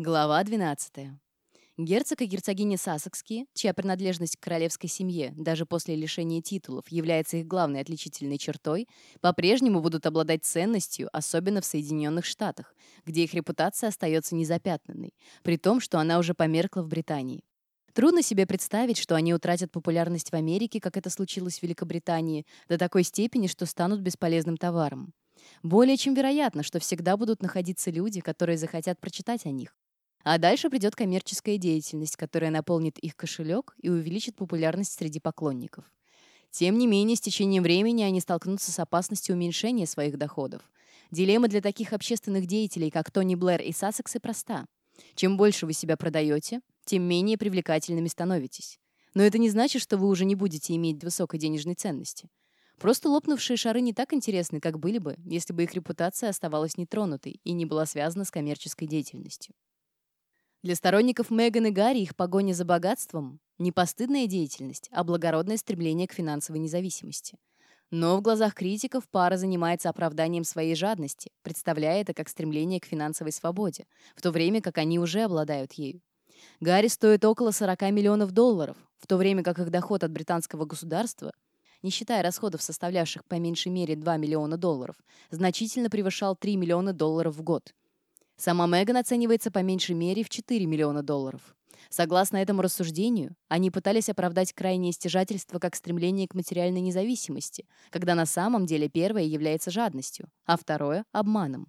Глава 12. Герцог и герцогиня Сассекские, чья принадлежность к королевской семье даже после лишения титулов является их главной отличительной чертой, по-прежнему будут обладать ценностью, особенно в Соединенных Штатах, где их репутация остается незапятнанной, при том, что она уже померкла в Британии. Трудно себе представить, что они утратят популярность в Америке, как это случилось в Великобритании, до такой степени, что станут бесполезным товаром. Более чем вероятно, что всегда будут находиться люди, которые захотят прочитать о них. А дальше придет коммерческая деятельность, которая наполнит их кошелек и увеличит популярность среди поклонников. Тем не менее, с течением времени они столкнутся с опасностью уменьшения своих доходов. Дилемма для таких общественных деятелей, как Тони Блэр и Сассексы, проста. Чем больше вы себя продаете, тем менее привлекательными становитесь. Но это не значит, что вы уже не будете иметь высокой денежной ценности. Просто лопнувшие шары не так интересны, как были бы, если бы их репутация оставалась нетронутой и не была связана с коммерческой деятельностью. Для сторонников Меган и Гарри их погоня за богатством — не постыдная деятельность, а благородное стремление к финансовой независимости. Но в глазах критиков пара занимается оправданием своей жадности, представляя это как стремление к финансовой свободе, в то время как они уже обладают ею. Гарри стоит около 40 миллионов долларов, в то время как их доход от британского государства, не считая расходов, составлявших по меньшей мере 2 миллиона долларов, значительно превышал 3 миллиона долларов в год. Сама Меган оценивается по меньшей мере в 4 миллиона долларов. Согласно этому рассуждению, они пытались оправдать крайнее стяжательство как стремление к материальной независимости, когда на самом деле первое является жадностью, а второе — обманом.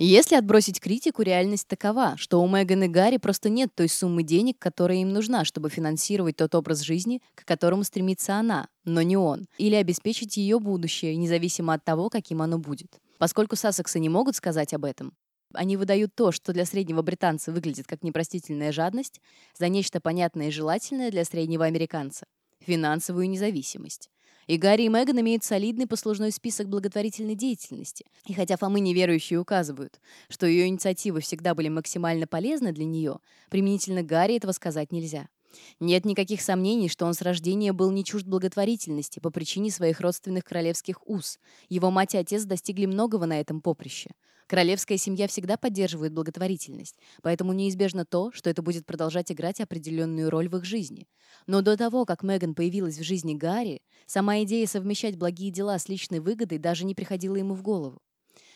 Если отбросить критику, реальность такова, что у Меган и Гарри просто нет той суммы денег, которая им нужна, чтобы финансировать тот образ жизни, к которому стремится она, но не он, или обеспечить ее будущее, независимо от того, каким оно будет. Поскольку Сассексы не могут сказать об этом, они выдают то, что для среднего британца выглядит как непростительная жадность, за нечто понятное и желательное для среднего американца — финансовую независимость. И Гарри и Меган имеют солидный послужной список благотворительной деятельности. И хотя Фомы неверующие указывают, что ее инициативы всегда были максимально полезны для нее, применительно Гарри этого сказать нельзя. Нет никаких сомнений, что он с рождения был не чужд благотворительности по причине своих родственных королевских уз. Его мать и отец достигли многого на этом поприще. Королевская семья всегда поддерживает благотворительность, поэтому неизбежно то, что это будет продолжать играть определенную роль в их жизни. Но до того, как Меган появилась в жизни Гарри, сама идея совмещать благие дела с личной выгодой даже не приходила ему в голову.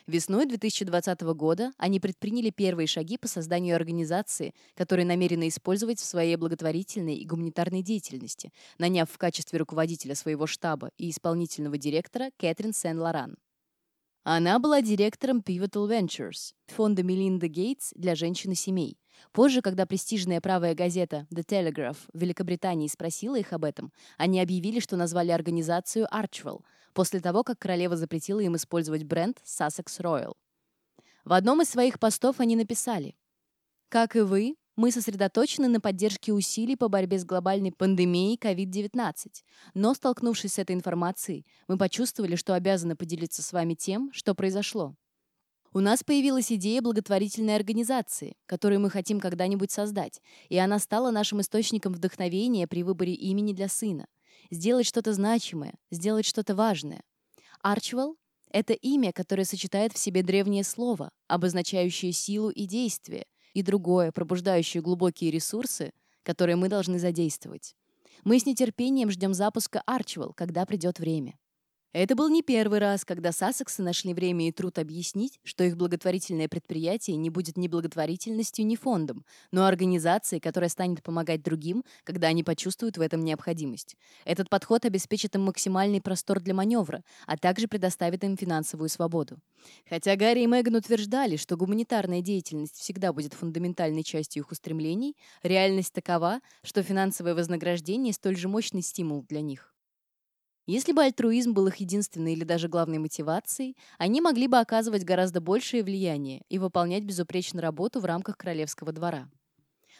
Весной 2020 года они предприняли первые шаги по созданию организации, которую намерены использовать в своей благотворительной и гуманитарной деятельности, наняв в качестве руководителя своего штаба и исполнительного директора Кэтрин Сен-Лоран. Она была директором Pivotal Ventures, фонда Мелинда Гейтс для женщин и семей. Позже, когда престижная правая газета The Telegraph в Великобритании спросила их об этом, они объявили, что назвали организацию Archwell, после того, как королева запретила им использовать бренд Sussex Royal. В одном из своих постов они написали «Как и вы, мы сосредоточены на поддержке усилий по борьбе с глобальной пандемией COVID-19. Но, столкнувшись с этой информацией, мы почувствовали, что обязаны поделиться с вами тем, что произошло. У нас появилась идея благотворительной организации, которую мы хотим когда-нибудь создать, и она стала нашим источником вдохновения при выборе имени для сына. Сделать что-то значимое, сделать что-то важное. Арчвелл — это имя, которое сочетает в себе древнее слово, обозначающее силу и действие, и другое, пробуждающее глубокие ресурсы, которые мы должны задействовать. Мы с нетерпением ждем запуска Archwell, когда придет время. Это был не первый раз, когда Сассексы нашли время и труд объяснить, что их благотворительное предприятие не будет ни благотворительностью, ни фондом, но организацией, которая станет помогать другим, когда они почувствуют в этом необходимость. Этот подход обеспечит им максимальный простор для маневра, а также предоставит им финансовую свободу. Хотя Гарри и Меган утверждали, что гуманитарная деятельность всегда будет фундаментальной частью их устремлений, реальность такова, что финансовое вознаграждение столь же мощный стимул для них. Если бы альтруизм был их единственной или даже главной мотивацией, они могли бы оказывать гораздо большее влияние и выполнять безупречную работу в рамках королевского двора.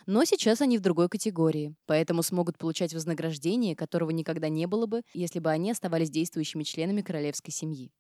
Но сейчас они в другой категории, поэтому смогут получать вознаграждение, которого никогда не было бы, если бы они оставались действующими членами королевской семьи.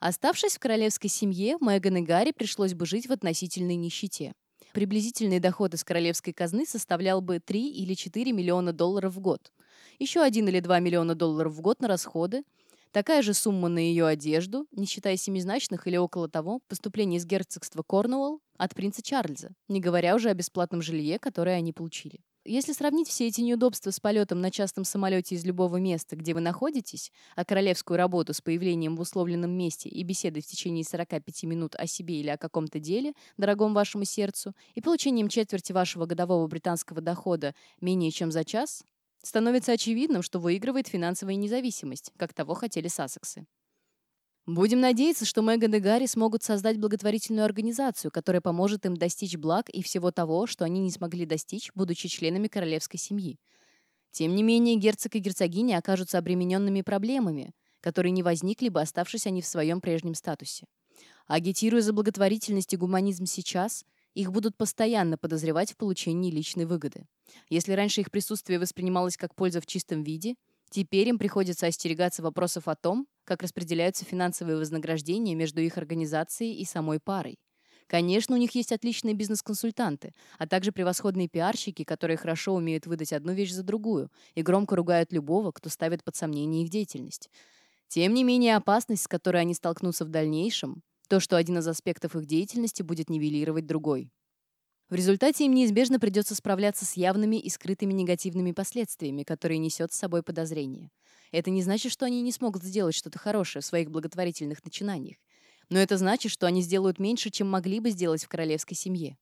Оставшись в королевской семье, Меган и Гарри пришлось бы жить в относительной нищете. Приблизительный доход из королевской казны составлял бы 3 или 4 миллиона долларов в год, еще 1 или 2 миллиона долларов в год на расходы, Такая же сумма на ее одежду, не считая семизначных или около того, поступление из герцогства Корнуолл от принца Чарльза, не говоря уже о бесплатном жилье, которое они получили. Если сравнить все эти неудобства с полетом на частном самолете из любого места, где вы находитесь, а королевскую работу с появлением в условленном месте и беседой в течение 45 минут о себе или о каком-то деле, дорогом вашему сердцу, и получением четверти вашего годового британского дохода менее чем за час, становится очевидным, что выигрывает финансовая независимость, как того хотели сассексы. Будем надеяться, что Меган и Гарри смогут создать благотворительную организацию, которая поможет им достичь благ и всего того, что они не смогли достичь, будучи членами королевской семьи. Тем не менее, герцог и герцогиня окажутся обремененными проблемами, которые не возникли бы, оставшись они в своем прежнем статусе. Агитируя за благотворительность и гуманизм сейчас, их будут постоянно подозревать в получении личной выгоды. Если раньше их присутствие воспринималось как польза в чистом виде – Теперь им приходится остерегаться вопросов о том, как распределяются финансовые вознаграждения между их организацией и самой парой. Конечно, у них есть отличные бизнес-консультанты, а также превосходные пиарщики, которые хорошо умеют выдать одну вещь за другую и громко ругают любого, кто ставит под сомнение их деятельность. Тем не менее, опасность, с которой они столкнутся в дальнейшем, то, что один из аспектов их деятельности будет нивелировать другой. В результате им неизбежно придется справляться с явными и скрытыми негативными последствиями, которые несет с собой подозрение. Это не значит, что они не смогут сделать что-то хорошее в своих благотворительных начинаниях. Но это значит, что они сделают меньше, чем могли бы сделать в королевской семье.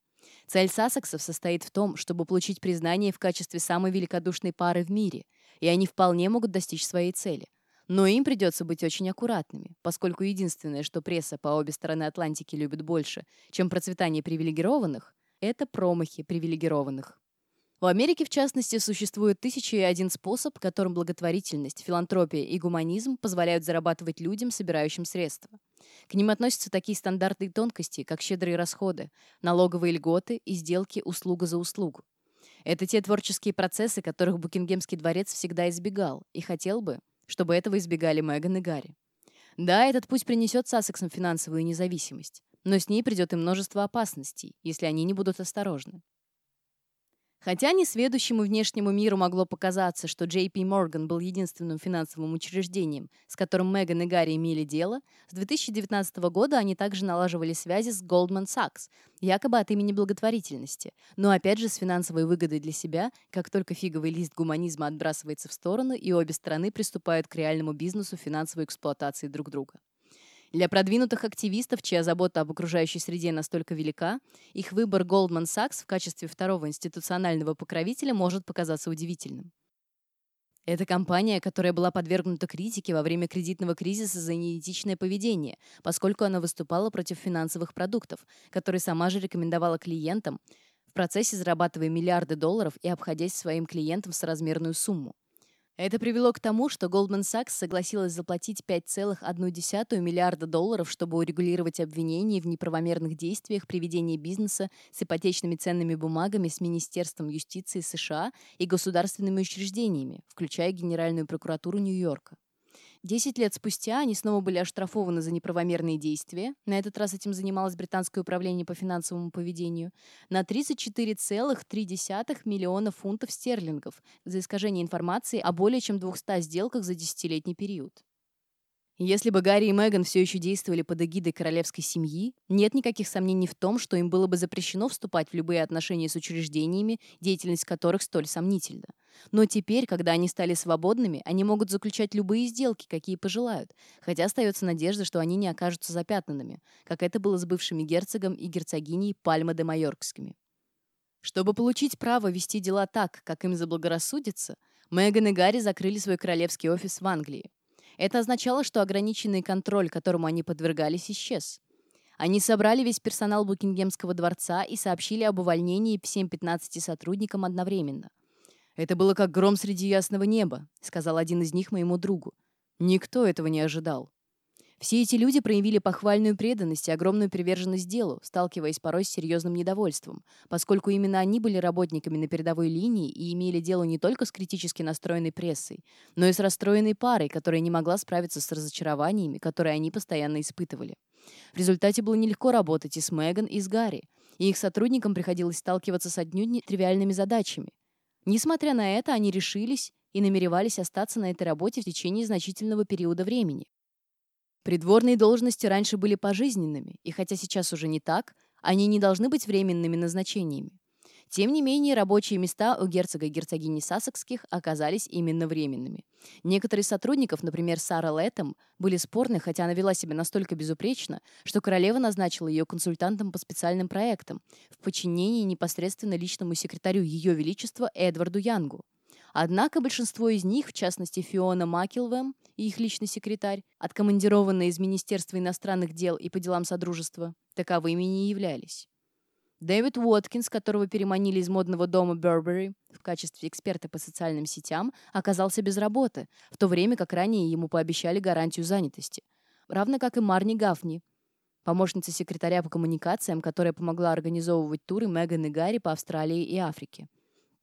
Цель сассексов состоит в том, чтобы получить признание в качестве самой великодушной пары в мире, и они вполне могут достичь своей цели. Но им придется быть очень аккуратными, поскольку единственное, что пресса по обе стороны Атлантики любит больше, чем процветание привилегированных, это промахи привилегированных. В Америке, в частности, существует тысяча и один способ, которым благотворительность, филантропия и гуманизм позволяют зарабатывать людям, собирающим средства. К ним относятся такие стандарты и тонкости, как щедрые расходы, налоговые льготы и сделки услуга за услугу. Это те творческие процессы, которых Букингемский дворец всегда избегал, и хотел бы, чтобы этого избегали Меган и Гарри. Да, этот путь принесет Сассексам финансовую независимость но с ней придет и множество опасностей, если они не будут осторожны. Хотя несведущему внешнему миру могло показаться, что JP Morgan был единственным финансовым учреждением, с которым Меган и Гарри имели дело, с 2019 года они также налаживали связи с Goldman Sachs, якобы от имени благотворительности, но опять же с финансовой выгодой для себя, как только фиговый лист гуманизма отбрасывается в сторону и обе стороны приступают к реальному бизнесу финансовой эксплуатации друг друга. Для продвинутых активистов, чья забота об окружающей среде настолько велика, их выбор Goldman Sachs в качестве второго институционального покровителя может показаться удивительным. Это компания, которая была подвергнута критике во время кредитного кризиса за неэтичное поведение, поскольку она выступала против финансовых продуктов, которые сама же рекомендовала клиентам, в процессе зарабатывая миллиарды долларов и обходясь своим клиентам с размерную сумму. Это привело к тому, что Goldman Sachs согласилась заплатить 5,1 миллиарда долларов, чтобы урегулировать обвинения в неправомерных действиях при ведении бизнеса с ипотечными ценными бумагами с Министерством юстиции США и государственными учреждениями, включая Генеральную прокуратуру Нью-Йорка. Десять лет спустя они снова были оштрафованы за неправомерные действия, на этот раз этим занималось британское управление по финансовому поведению, на 34,3 миллиона фунтов стерлингов за искажение информации о более чем 200 сделках за десятилетний период. Если бы Гарри и Меган все еще действовали под эгидой королевской семьи, нет никаких сомнений в том, что им было бы запрещено вступать в любые отношения с учреждениями, деятельность которых столь сомнительна. Но теперь, когда они стали свободными, они могут заключать любые сделки, какие пожелают, хотя остается надежда, что они не окажутся запятнанными, как это было с бывшими герцогом и герцогиней Пальма де Майоркскими. Чтобы получить право вести дела так, как им заблагорассудится, Меган и Гарри закрыли свой королевский офис в Англии. Это означало, что ограниченный контроль, которому они подвергались, исчез. Они собрали весь персонал Букингемского дворца и сообщили об увольнении всем 15 сотрудникам одновременно. «Это было как гром среди ясного неба», — сказал один из них моему другу. «Никто этого не ожидал». Все эти люди проявили похвальную преданность и огромную приверженность делу, сталкиваясь порой с серьезным недовольством, поскольку именно они были работниками на передовой линии и имели дело не только с критически настроенной прессой, но и с расстроенной парой, которая не могла справиться с разочарованиями, которые они постоянно испытывали. В результате было нелегко работать и с Меган, и с Гарри, и их сотрудникам приходилось сталкиваться с отнюдь тривиальными задачами. Несмотря на это, они решились и намеревались остаться на этой работе в течение значительного периода времени. Придворные должности раньше были пожизненными, и хотя сейчас уже не так, они не должны быть временными назначениями. Тем не менее, рабочие места у герцога и герцогини Сассекских оказались именно временными. Некоторые сотрудников, например, Сара Лэттем, были спорны, хотя она вела себя настолько безупречно, что королева назначила ее консультантом по специальным проектам в подчинении непосредственно личному секретарю Ее Величества Эдварду Янгу. Однако большинство из них, в частности Фиона Макилвэм и их личный секретарь, откомандированные из Министерства иностранных дел и по делам Содружества, таковыми не являлись. Дэвид Уоткинс, которого переманили из модного дома Бербери в качестве эксперта по социальным сетям, оказался без работы, в то время как ранее ему пообещали гарантию занятости. Равно как и Марни Гафни, помощница секретаря по коммуникациям, которая помогла организовывать туры Меган и Гарри по Австралии и Африке.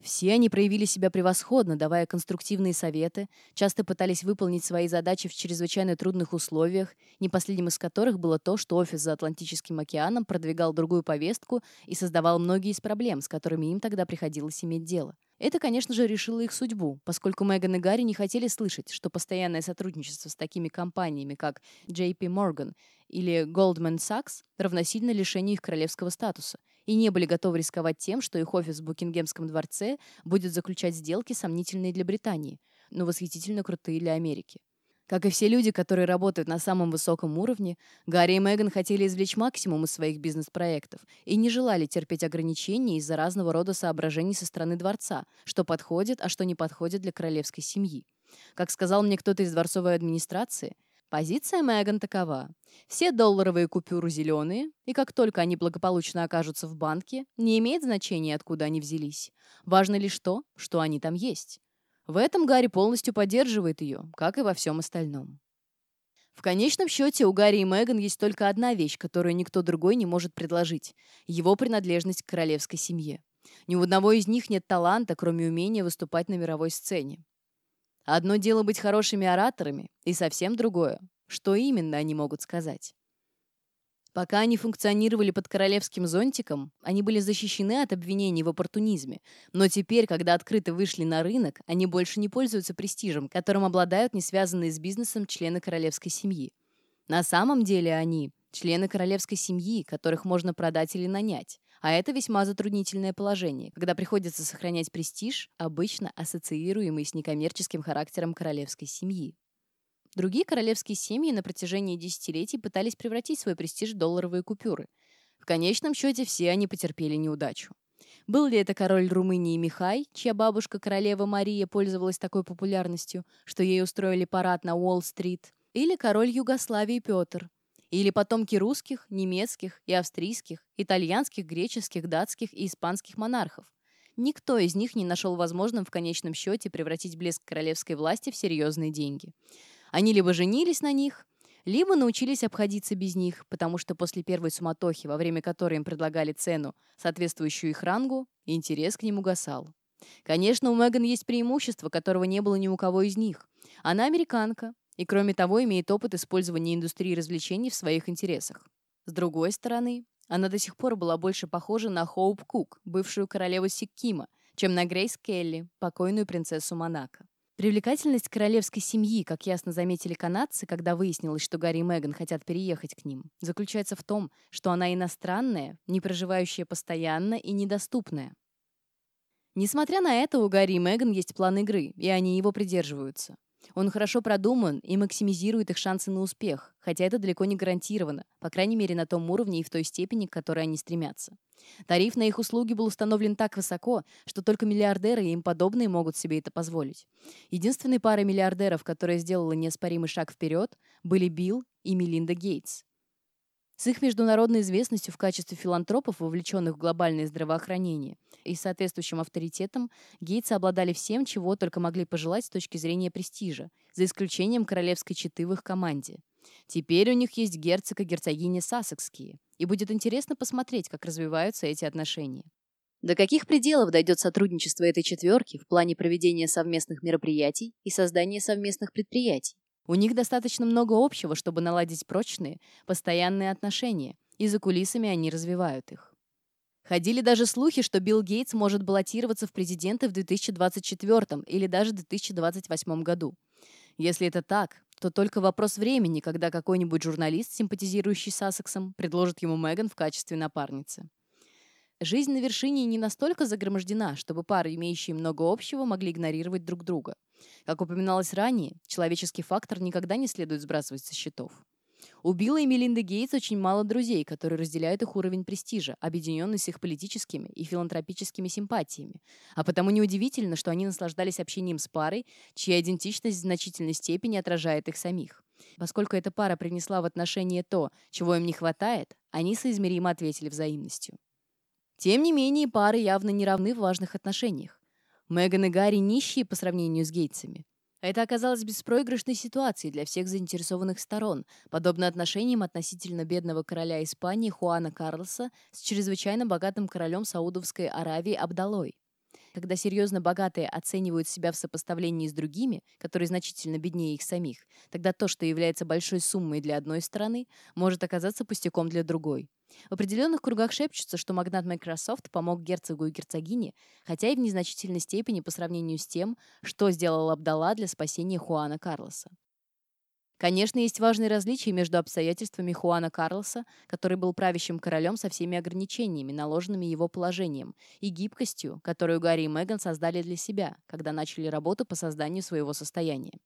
Все они проявили себя превосходно, давая конструктивные советы, часто пытались выполнить свои задачи в чрезвычайно трудных условиях, не последним из которых было то, что офис за Атлантическим океаном продвигал другую повестку и создавал многие из проблем, с которыми им тогда приходилось иметь дело. Это, конечно же, решило их судьбу, поскольку Меган и Гарри не хотели слышать, что постоянное сотрудничество с такими компаниями, как JP Morgan или Goldman Sachs, равносильно лишению их королевского статуса, и не были готовы рисковать тем, что их офис в Букингемском дворце будет заключать сделки, сомнительные для Британии, но восхитительно крутые для Америки. Как и все люди, которые работают на самом высоком уровне, Гарри и Меган хотели извлечь максимум из своих бизнес-проектов и не желали терпеть ограничений из-за разного рода соображений со стороны дворца, что подходит, а что не подходит для королевской семьи. Как сказал мне кто-то из дворцовой администрации, Позиция Меган такова. Все долларовые купюры зеленые, и как только они благополучно окажутся в банке, не имеет значения, откуда они взялись. Важно лишь то, что они там есть. В этом Гарри полностью поддерживает ее, как и во всем остальном. В конечном счете у Гарри и Меган есть только одна вещь, которую никто другой не может предложить – его принадлежность к королевской семье. Ни у одного из них нет таланта, кроме умения выступать на мировой сцене. Одно дело быть хорошими ораторами, и совсем другое, что именно они могут сказать. Пока они функционировали под королевским зонтиком, они были защищены от обвинений в оппортунизме, но теперь, когда открыто вышли на рынок, они больше не пользуются престижем, которым обладают не связанные с бизнесом члены королевской семьи. На самом деле они – члены королевской семьи, которых можно продать или нанять. А это весьма затруднительное положение, когда приходится сохранять престиж, обычно ассоциируемый с некоммерческим характером королевской семьи. Другие королевские семьи на протяжении десятилетий пытались превратить свой престиж в долларовые купюры. В конечном счете все они потерпели неудачу. Был ли это король Румынии Михай, чья бабушка, королева Мария, пользовалась такой популярностью, что ей устроили парад на Уолл-стрит, или король Югославии Петр, или потомки русских, немецких и австрийских, итальянских, греческих, датских и испанских монархов. Никто из них не нашел возможным в конечном счете превратить блеск королевской власти в серьезные деньги. Они либо женились на них, либо научились обходиться без них, потому что после первой суматохи, во время которой им предлагали цену, соответствующую их рангу, интерес к ним угасал. Конечно, у Меган есть преимущество, которого не было ни у кого из них. Она американка, и, кроме того, имеет опыт использования индустрии развлечений в своих интересах. С другой стороны, она до сих пор была больше похожа на Хоуп Кук, бывшую королеву Сиккима, чем на Грейс Келли, покойную принцессу Монако. Привлекательность королевской семьи, как ясно заметили канадцы, когда выяснилось, что Гарри и Меган хотят переехать к ним, заключается в том, что она иностранная, не проживающая постоянно и недоступная. Несмотря на это, у Гарри и Меган есть план игры, и они его придерживаются. Он хорошо продуман и максимизирует их шансы на успех, хотя это далеко не гарантировано, по крайней мере на том уровне и в той степени, к которой они стремятся. Тариф на их услуги был установлен так высоко, что только миллиардеры и им подобные могут себе это позволить. Единственной парой миллиардеров, которая сделала неоспоримый шаг вперед, были Билл и Мелинда Гейтс. С их международной известностью в качестве филантропов, вовлеченных в глобальное здравоохранение, и соответствующим авторитетом, Гейтсы обладали всем, чего только могли пожелать с точки зрения престижа, за исключением королевской четы в их команде. Теперь у них есть герцог и герцогиня Сассекские, и будет интересно посмотреть, как развиваются эти отношения. До каких пределов дойдет сотрудничество этой четверки в плане проведения совместных мероприятий и создания совместных предприятий? У них достаточно много общего, чтобы наладить прочные, постоянные отношения, и за кулисами они развивают их. Ходили даже слухи, что Билл Гейтс может баллотироваться в президенты в 2024 или даже 2028 году. Если это так, то только вопрос времени, когда какой-нибудь журналист, симпатизирующий Сассексом, предложит ему Меган в качестве напарницы. Жизнь на вершине не настолько загромождена, чтобы пары, имеющие много общего, могли игнорировать друг друга. Как упоминалось ранее, человеческий фактор никогда не следует сбрасывать со счетов. У Билла и Мелинды Гейтс очень мало друзей, которые разделяют их уровень престижа, объединенный с их политическими и филантропическими симпатиями. А потому неудивительно, что они наслаждались общением с парой, чья идентичность в значительной степени отражает их самих. Поскольку эта пара принесла в отношения то, чего им не хватает, они соизмеримо ответили взаимностью. Тем не менее, пары явно не равны в важных отношениях. Меган и Гарри нищие по сравнению с Гейтсами. Это оказалось беспроигрышной ситуацией для всех заинтересованных сторон, подобно отношениям относительно бедного короля Испании Хуана Карлоса с чрезвычайно богатым королем Саудовской Аравии Абдалой. Когда серьезно богатые оценивают себя в сопоставлении с другими, которые значительно беднее их самих, тогда то, что является большой суммой для одной страны, может оказаться пустяком для другой. В определенных кругах шепчутся, что магнат Microsoft помог герцогу и герцогине, хотя и в незначительной степени по сравнению с тем, что сделал Абдалла для спасения Хуана Карлоса. Конечно, есть важные различия между обстоятельствами Хуана Карлоса, который был правящим королем со всеми ограничениями, наложенными его положением, и гибкостью, которую Гарри и Меган создали для себя, когда начали работу по созданию своего состояния.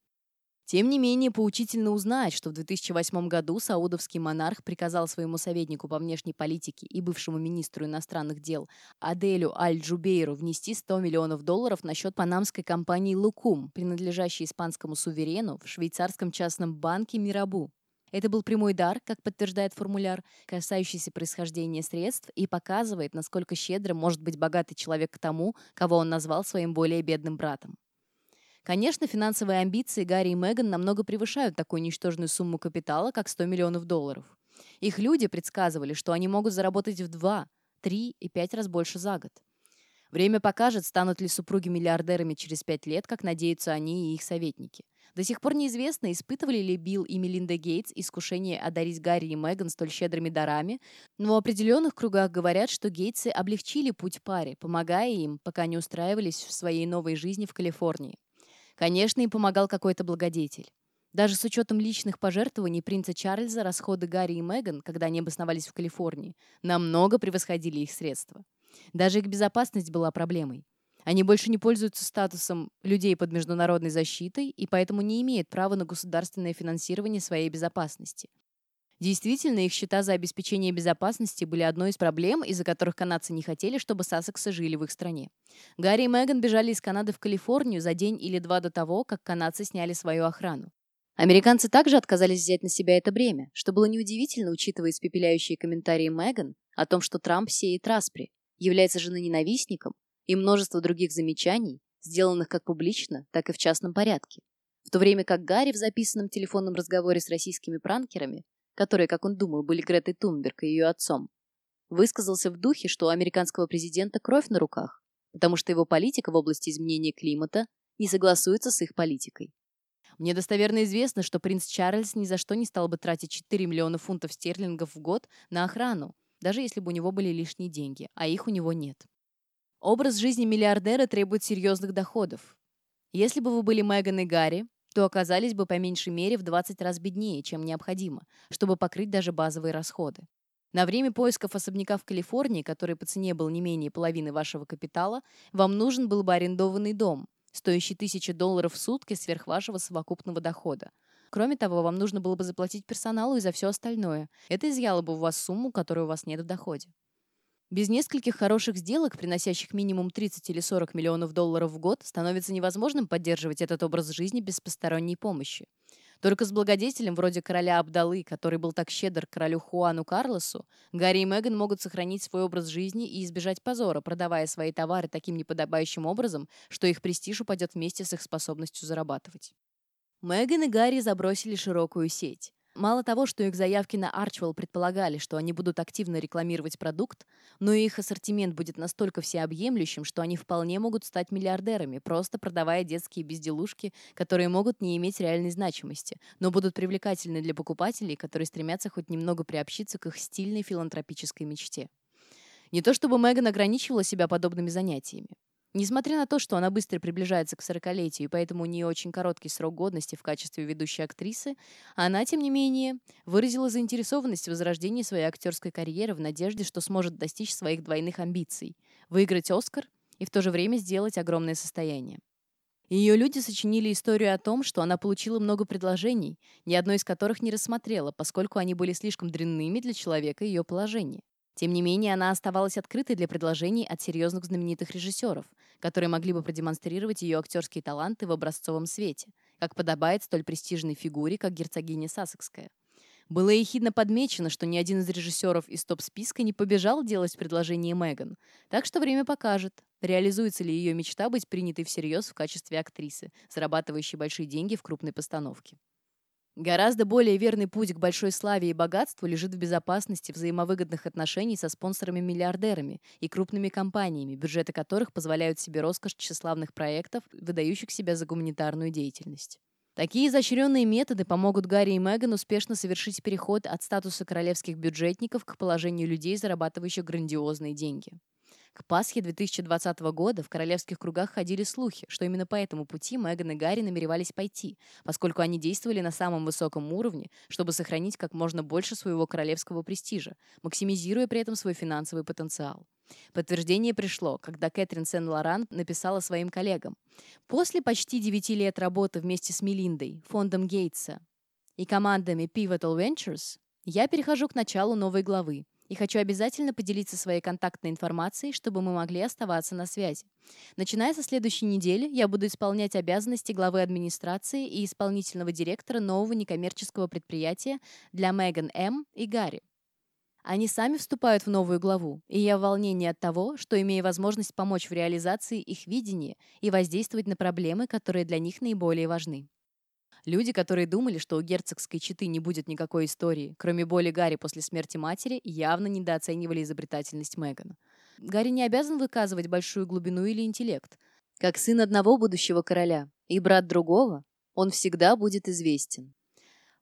Тем не менее, поучительно узнать, что в 2008 году саудовский монарх приказал своему советнику по внешней политике и бывшему министру иностранных дел Аделю Аль-Джубейру внести 100 миллионов долларов на счет панамской компании «Лукум», принадлежащей испанскому суверену в швейцарском частном банке «Мирабу». Это был прямой дар, как подтверждает формуляр, касающийся происхождения средств и показывает, насколько щедрым может быть богатый человек к тому, кого он назвал своим более бедным братом. Конечно, финансовые амбиции Гарри и Меган намного превышают такую ничтожную сумму капитала, как 100 миллионов долларов. Их люди предсказывали, что они могут заработать в 2, 3 и 5 раз больше за год. Время покажет, станут ли супруги миллиардерами через 5 лет, как надеются они и их советники. До сих пор неизвестно, испытывали ли Билл и Мелинда Гейтс искушение одарить Гарри и Меган столь щедрыми дарами, но в определенных кругах говорят, что Гейтсы облегчили путь паре, помогая им, пока не устраивались в своей новой жизни в Калифорнии. Конечно, им помогал какой-то благодетель. Даже с учетом личных пожертвований принца Чарльза расходы Гарри и Меган, когда они обосновались в Калифорнии, намного превосходили их средства. Даже их безопасность была проблемой. Они больше не пользуются статусом людей под международной защитой и поэтому не имеют права на государственное финансирование своей безопасности. Действительно, их счета за обеспечение безопасности были одной из проблем, из-за которых канадцы не хотели, чтобы Сассексы жили в их стране. Гарри и Меган бежали из Канады в Калифорнию за день или два до того, как канадцы сняли свою охрану. Американцы также отказались взять на себя это бремя, что было неудивительно, учитывая испепеляющие комментарии Меган о том, что Трамп сеет распри, является женоненавистником и множество других замечаний, сделанных как публично, так и в частном порядке. В то время как Гарри в записанном телефонном разговоре с российскими пранкерами которые, как он думал, были Гретой Тунберг и ее отцом, высказался в духе, что у американского президента кровь на руках, потому что его политика в области изменения климата не согласуется с их политикой. Мне достоверно известно, что принц Чарльз ни за что не стал бы тратить 4 миллиона фунтов стерлингов в год на охрану, даже если бы у него были лишние деньги, а их у него нет. Образ жизни миллиардера требует серьезных доходов. Если бы вы были Меган и Гарри, то оказались бы по меньшей мере в 20 раз беднее, чем необходимо, чтобы покрыть даже базовые расходы. На время поисков особняка в Калифорнии, который по цене был не менее половины вашего капитала, вам нужен был бы арендованный дом, стоящий 1000 долларов в сутки сверх вашего совокупного дохода. Кроме того, вам нужно было бы заплатить персоналу и за все остальное. Это изъяло бы у вас сумму, которой у вас нет в доходе. Без нескольких хороших сделок, приносящих минимум 30 или 40 миллионов долларов в год, становится невозможным поддерживать этот образ жизни без посторонней помощи. Только с благодетелем вроде короля Абдалы, который был так щедр королю Хуану Карлосу, Гарри и Меган могут сохранить свой образ жизни и избежать позора, продавая свои товары таким неподобающим образом, что их престиж упадет вместе с их способностью зарабатывать. Меган и Гарри забросили широкую сеть. Мало того, что их заявки на Archwell предполагали, что они будут активно рекламировать продукт, но и их ассортимент будет настолько всеобъемлющим, что они вполне могут стать миллиардерами, просто продавая детские безделушки, которые могут не иметь реальной значимости, но будут привлекательны для покупателей, которые стремятся хоть немного приобщиться к их стильной филантропической мечте. Не то чтобы Меган ограничивала себя подобными занятиями. Несмотря на то, что она быстро приближается к сорокалетию, и поэтому у нее очень короткий срок годности в качестве ведущей актрисы, она, тем не менее, выразила заинтересованность в возрождении своей актерской карьеры в надежде, что сможет достичь своих двойных амбиций – выиграть «Оскар» и в то же время сделать огромное состояние. Ее люди сочинили историю о том, что она получила много предложений, ни одно из которых не рассмотрела, поскольку они были слишком дрянными для человека ее положения. Тем не менее, она оставалась открытой для предложений от серьезных знаменитых режиссеров, которые могли бы продемонстрировать ее актерские таланты в образцовом свете, как подобает столь престижной фигуре, как герцогиня Сассекская. Было ехидно подмечено, что ни один из режиссеров из топ-списка не побежал делать предложение Меган, так что время покажет, реализуется ли ее мечта быть принятой всерьез в качестве актрисы, зарабатывающей большие деньги в крупной постановке. Гораздо более верный путь к большой славе и богатству лежит в безопасности взаимовыгодных отношений со спонсорами-миллиардерами и крупными компаниями, бюджеты которых позволяют себе роскошь тщеславных проектов, выдающих себя за гуманитарную деятельность. Такие изощренные методы помогут Гарри и Меган успешно совершить переход от статуса королевских бюджетников к положению людей, зарабатывающих грандиозные деньги. К Пасхе 2020 года в королевских кругах ходили слухи, что именно по этому пути Меган и Гарри намеревались пойти, поскольку они действовали на самом высоком уровне, чтобы сохранить как можно больше своего королевского престижа, максимизируя при этом свой финансовый потенциал. Подтверждение пришло, когда Кэтрин Сен-Лоран написала своим коллегам. «После почти 9 лет работы вместе с Мелиндой, фондом Гейтса и командами Pivotal Ventures, я перехожу к началу новой главы и хочу обязательно поделиться своей контактной информацией, чтобы мы могли оставаться на связи. Начиная со следующей недели я буду исполнять обязанности главы администрации и исполнительного директора нового некоммерческого предприятия для Меган М. и Гарри. Они сами вступают в новую главу, и я в волнении от того, что имею возможность помочь в реализации их видения и воздействовать на проблемы, которые для них наиболее важны. Люди, которые думали, что у герцогской четы не будет никакой истории, кроме боли Гарри после смерти матери, явно недооценивали изобретательность Меган. Гарри не обязан выказывать большую глубину или интеллект. Как сын одного будущего короля и брат другого, он всегда будет известен.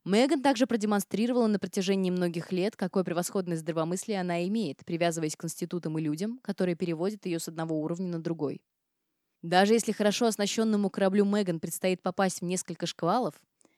Меган также продемонстрировала на протяжении многих лет, какое превосходное здравомыслие она имеет, привязываясь к институтам и людям, которые переводят ее с одного уровня на другой. Даже если хорошо оснащенному кораблю Меган предстоит попасть в несколько шквалов,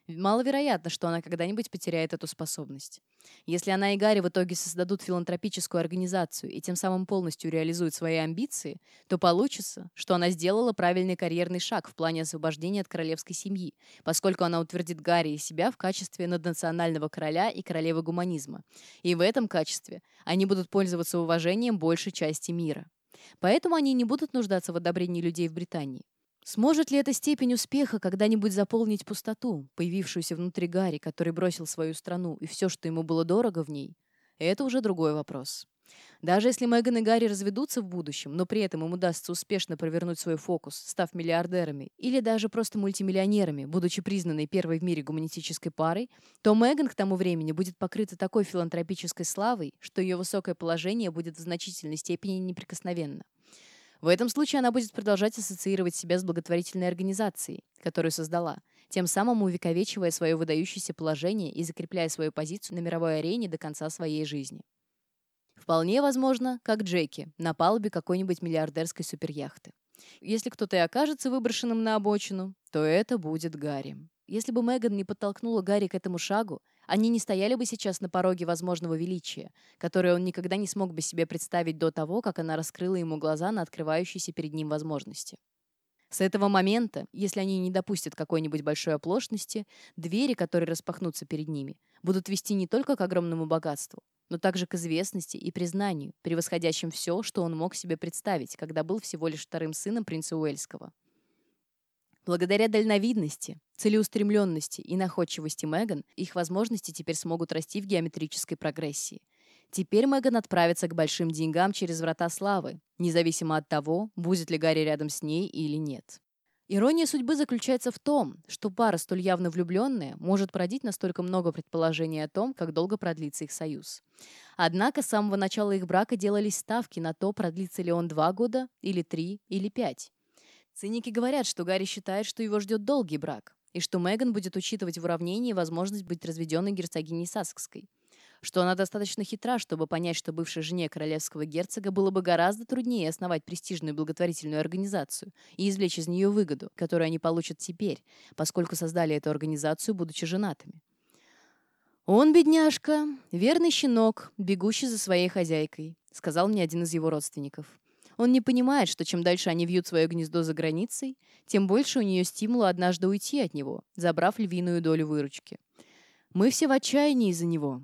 маловероятно, что она когда-нибудь потеряет эту способность. Если она и Гарри в итоге создадут филантропическую организацию и тем самым полностью реализуют свои амбиции, то получится, что она сделала правильный карьерный шаг в плане освобождения от королевской семьи, поскольку она утвердит Гарри и себя в качестве наднационального короля и королевы гуманизма. И в этом качестве они будут пользоваться уважением большей части мира. Поэтому они не будут нуждаться в одобрении людей в Британии. Сможет ли эта степень успеха когда-нибудь заполнить пустоту, появившуюся внутри Гарри, который бросил свою страну и все, что ему было дорого в ней? Это уже другой вопрос. Даже если Меган и Гарри разведутся в будущем, но при этом им удастся успешно провернуть свой фокус, став миллиардерами, или даже просто мультимиллионерами, будучи признанной первой в мире гуманистической парой, то Меган к тому времени будет покрыта такой филантропической славой, что ее высокое положение будет в значительной степени неприкосновенно. В этом случае она будет продолжать ассоциировать себя с благотворительной организацией, которую создала, тем самым увековечивая свое выдающееся положение и закрепляя свою позицию на мировой арене до конца своей жизни. Вполне возможно, как Джеки, на палубе какой-нибудь миллиардерской суперяхты. Если кто-то и окажется выброшенным на обочину, то это будет Гарри. Если бы Меган не подтолкнула Гарри к этому шагу, они не стояли бы сейчас на пороге возможного величия, которое он никогда не смог бы себе представить до того, как она раскрыла ему глаза на открывающиеся перед ним возможности. С этого момента, если они не допустят какой-нибудь большой оплошности, двери, которые распахнутся перед ними, будут вести не только к огромному богатству, но также к известности и признанию, превосходящим все, что он мог себе представить, когда был всего лишь вторым сыном принца Уэльского. Благодаря дальновидности, целеустремленности и находчивости Меган, их возможности теперь смогут расти в геометрической прогрессии. Теперь Меган отправится к большим деньгам через врата славы, независимо от того, будет ли Гарри рядом с ней или нет. Ирония судьбы заключается в том, что пара, столь явно влюбленная, может породить настолько много предположений о том, как долго продлится их союз. Однако с самого начала их брака делались ставки на то, продлится ли он два года, или три, или пять. Циники говорят, что Гарри считает, что его ждет долгий брак, и что Меган будет учитывать в уравнении возможность быть разведенной герцогиней Саскской. Что она достаточно хитра, чтобы понять, что бывшей жене королевского герцога было бы гораздо труднее основать престижную благотворительную организацию и извлечь из нее выгоду, которую они получат теперь, поскольку создали эту организацию, будучи женатыми. «Он, бедняжка, верный щенок, бегущий за своей хозяйкой», сказал мне один из его родственников. Он не понимает, что чем дальше они вьют свое гнездо за границей, тем больше у нее стимула однажды уйти от него, забрав львиную долю выручки. Мы все в отчаянии из-за него.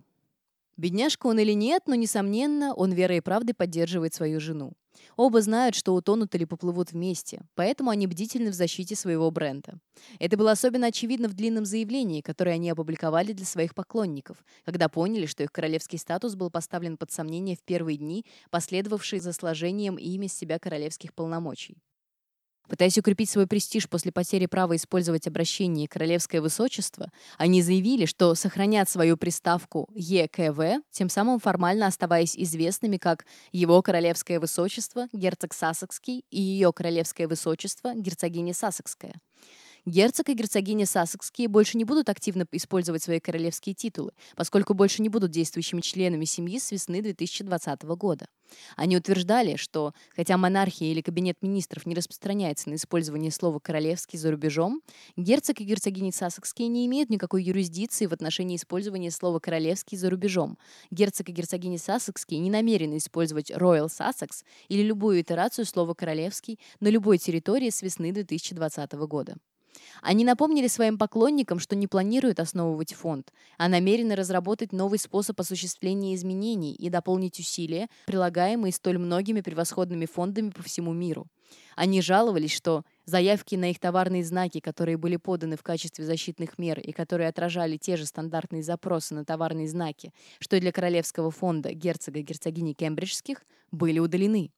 Бедняжка он или нет, но, несомненно, он верой и правдой поддерживает свою жену. Оба знают, что утонут или поплывут вместе, поэтому они бдительны в защите своего бренда. Это было особенно очевидно в длинном заявлении, которое они опубликовали для своих поклонников, когда поняли, что их королевский статус был поставлен под сомнение в первые дни, последовавшие за сложением ими с себя королевских полномочий. Пытаясь укрепить свой престиж после потери права использовать обращение «королевское высочество», они заявили, что сохранят свою приставку «ЕКВ», тем самым формально оставаясь известными как «Его королевское высочество», «Герцог Сассекский» и «Ее королевское высочество», «Герцогиня Сассекская». Герцог и герцогиня Сассекские больше не будут активно использовать свои королевские титулы, поскольку больше не будут действующими членами семьи с весны 2020 года. Они утверждали, что, хотя монархия или кабинет министров не распространяется на использование слова «королевский» за рубежом, герцог и герцогиня Сассекские не имеют никакой юрисдикции в отношении использования слова «королевский» за рубежом. Герцог и герцогиня Сассекские не намерены использовать Royal Sussex или любую итерацию слова «королевский» на любой территории с весны 2020 года. Они напомнили своим поклонникам, что не планируют основывать фонд, а намерены разработать новый способ осуществления изменений и дополнить усилия, прилагаемые столь многими превосходными фондами по всему миру. Они жаловались, что заявки на их товарные знаки, которые были поданы в качестве защитных мер и которые отражали те же стандартные запросы на товарные знаки, что и для Королевского фонда герцога и герцогини Кембриджских, были удалены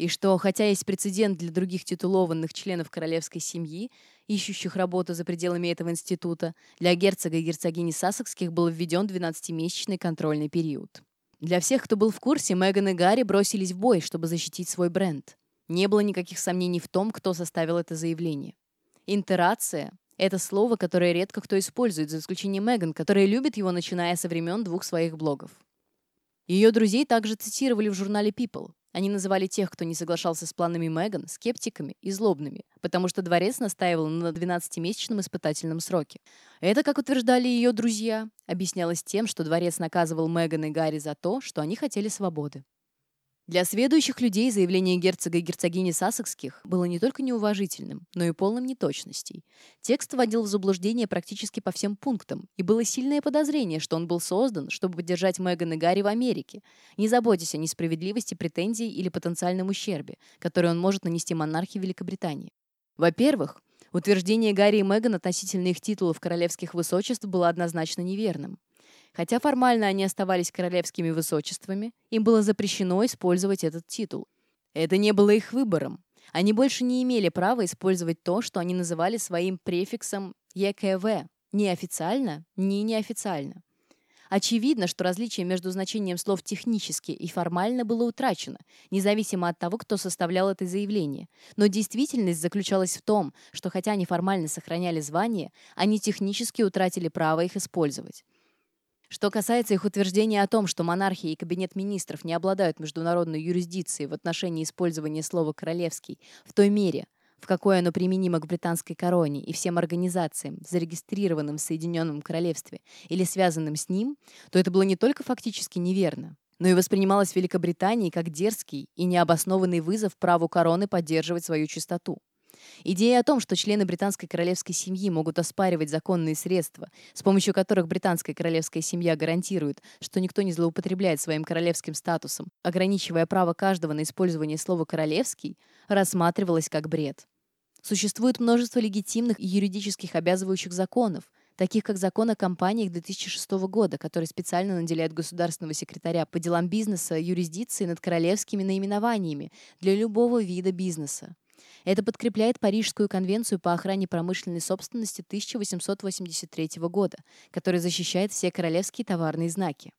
и что, хотя есть прецедент для других титулованных членов королевской семьи, ищущих работу за пределами этого института, для герцога и герцогини Сассекских был введен 12-месячный контрольный период. Для всех, кто был в курсе, Меган и Гарри бросились в бой, чтобы защитить свой бренд. Не было никаких сомнений в том, кто составил это заявление. Интерация — это слово, которое редко кто использует, за исключением Меган, которая любит его, начиная со времен двух своих блогов. Ее друзей также цитировали в журнале People. Они называли тех, кто не соглашался с планами Меган, скептиками и злобными, потому что дворец настаивал на 12-месячном испытательном сроке. Это, как утверждали ее друзья, объяснялось тем, что дворец наказывал Меган и Гарри за то, что они хотели свободы. Для сведущих людей заявление герцога и герцогини Сассекских было не только неуважительным, но и полным неточностей. Текст вводил в заблуждение практически по всем пунктам, и было сильное подозрение, что он был создан, чтобы поддержать Меган и Гарри в Америке, не заботясь о несправедливости претензий или потенциальном ущербе, который он может нанести монархии Великобритании. Во-первых, утверждение Гарри и Меган относительно их титулов королевских высочеств было однозначно неверным. Хотя формально они оставались королевскими высочествами, им было запрещено использовать этот титул. Это не было их выбором. Они больше не имели права использовать то, что они называли своим префиксом ЕКВ, ни официально, ни неофициально. Очевидно, что различие между значением слов «технически» и «формально» было утрачено, независимо от того, кто составлял это заявление. Но действительность заключалась в том, что хотя они формально сохраняли звание, они технически утратили право их использовать. Что касается их утверждения о том, что монархия и кабинет министров не обладают международной юрисдикцией в отношении использования слова «королевский» в той мере, в какой оно применимо к британской короне и всем организациям, зарегистрированным в Соединенном Королевстве или связанным с ним, то это было не только фактически неверно, но и воспринималось в Великобритании как дерзкий и необоснованный вызов праву короны поддерживать свою чистоту. Идея о том, что члены британской королевской семьи могут оспаривать законные средства, с помощью которых британская королевская семья гарантирует, что никто не злоупотребляет своим королевским статусом, ограничивая право каждого на использование слова «королевский», рассматривалась как бред. Существует множество легитимных и юридических обязывающих законов, таких как закон о компаниях 2006 года, который специально наделяет государственного секретаря по делам бизнеса юрисдикции над королевскими наименованиями для любого вида бизнеса. Это подкрепляет Парижскую конвенцию по охране промышленной собственности 1883 года, которая защищает все королевские товарные знаки.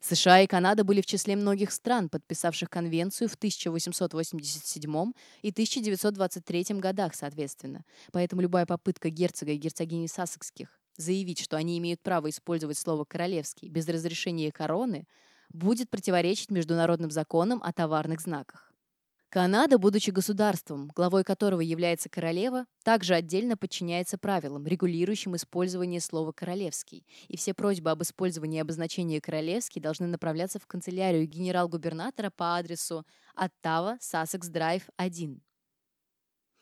США и Канада были в числе многих стран, подписавших конвенцию в 1887 и 1923 годах, соответственно. Поэтому любая попытка герцога и герцогини Сассекских заявить, что они имеют право использовать слово «королевский» без разрешения короны, будет противоречить международным законам о товарных знаках. Канада, будучи государством, главой которого является королева, также отдельно подчиняется правилам, регулирующим использование слова «королевский», и все просьбы об использовании обозначения «королевский» должны направляться в канцелярию генерал-губернатора по адресу Оттава, Сассекс Драйв, 1.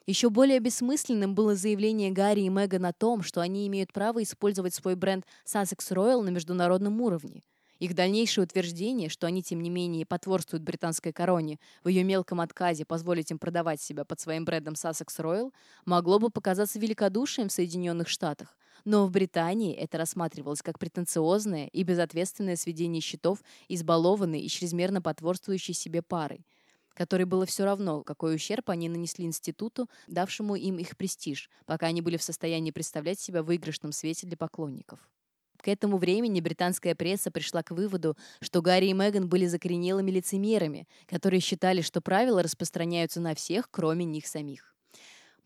Еще более бессмысленным было заявление Гарри и Меган о том, что они имеют право использовать свой бренд Sussex Royal на международном уровне – их дальнейшее утверждение, что они, тем не менее, потворствуют британской короне в ее мелком отказе позволить им продавать себя под своим брендом Sussex Royal, могло бы показаться великодушием в Соединенных Штатах, но в Британии это рассматривалось как претенциозное и безответственное сведение счетов избалованной и чрезмерно потворствующей себе парой, которой было все равно, какой ущерб они нанесли институту, давшему им их престиж, пока они были в состоянии представлять себя в выигрышном свете для поклонников. К этому времени британская пресса пришла к выводу, что Гарри и Меган были закоренелыми лицемерами, которые считали, что правила распространяются на всех, кроме них самих.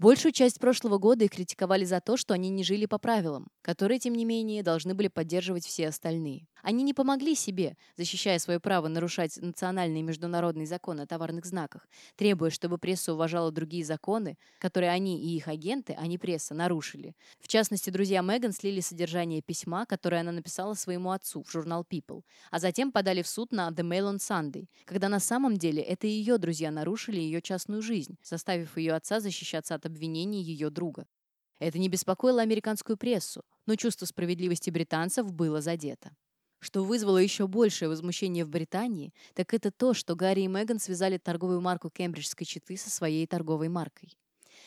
Большую часть прошлого года их критиковали за то, что они не жили по правилам, которые, тем не менее, должны были поддерживать все остальные. Они не помогли себе, защищая свое право нарушать национальные и международные законы о товарных знаках, требуя, чтобы пресса уважала другие законы, которые они и их агенты, а не пресса, нарушили. В частности, друзья Меган слили содержание письма, которое она написала своему отцу в журнал People, а затем подали в суд на The Mail on Sunday, когда на самом деле это ее друзья нарушили ее частную жизнь, заставив ее отца защищаться от обвинений ее друга. Это не беспокоило американскую прессу, но чувство справедливости британцев было задето. Что вызвало еще большее возмущение в Британии, так это то, что Гарри и Меган связали торговую марку кембриджской четы со своей торговой маркой.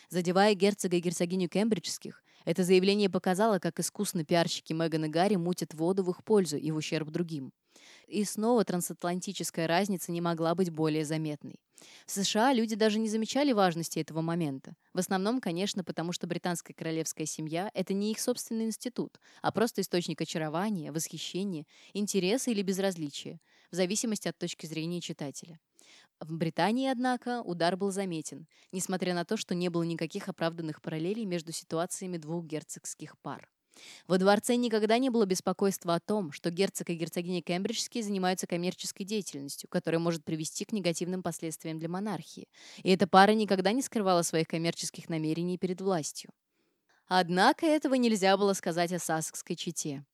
Задевая герцога и герцогиню кембриджских, это заявление показало, как искусно пиарщики Меган и Гарри мутят воду в их пользу и в ущерб другим. И снова трансатлантическая разница не могла быть более заметной. В США люди даже не замечали важности этого момента. В основном, конечно, потому что британская королевская семья – это не их собственный институт, а просто источник очарования, восхищения, интереса или безразличия, в зависимости от точки зрения читателя. В Британии, однако, удар был заметен, несмотря на то, что не было никаких оправданных параллелей между ситуациями двух герцогских пар. Во дворце никогда не было беспокойства о том, что герцог и герцогиня Кембриджские занимаются коммерческой деятельностью, которая может привести к негативным последствиям для монархии. И эта пара никогда не скрывала своих коммерческих намерений перед властью. Однако этого нельзя было сказать о саскской чете.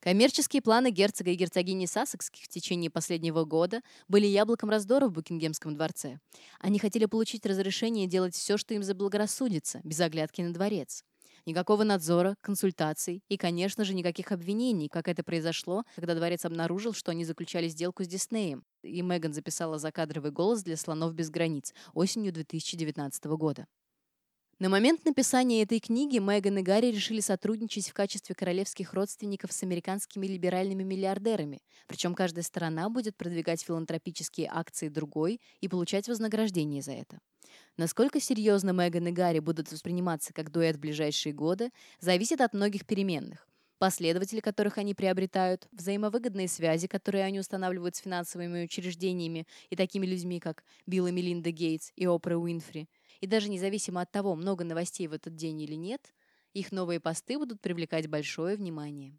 Коммерческие планы герцога и герцогини Сассекских в течение последнего года были яблоком раздора в Букингемском дворце. Они хотели получить разрешение делать все, что им заблагорассудится, без оглядки на дворец. Никакого надзора, консультаций и, конечно же, никаких обвинений, как это произошло, когда дворец обнаружил, что они заключали сделку с Диснеем, и Меган записала закадровый голос для «Слонов без границ» осенью 2019 года. На момент написания этой книги Меган и Гарри решили сотрудничать в качестве королевских родственников с американскими либеральными миллиардерами, причем каждая сторона будет продвигать филантропические акции другой и получать вознаграждение за это. Насколько серьезно Меган и Гарри будут восприниматься как дуэт в ближайшие годы, зависит от многих переменных. Последователи, которых они приобретают, взаимовыгодные связи, которые они устанавливают с финансовыми учреждениями и такими людьми, как Билл и Мелинда Гейтс и Опра Уинфри – и даже независимо от того, много новостей в этот день или нет, их новые посты будут привлекать большое внимание.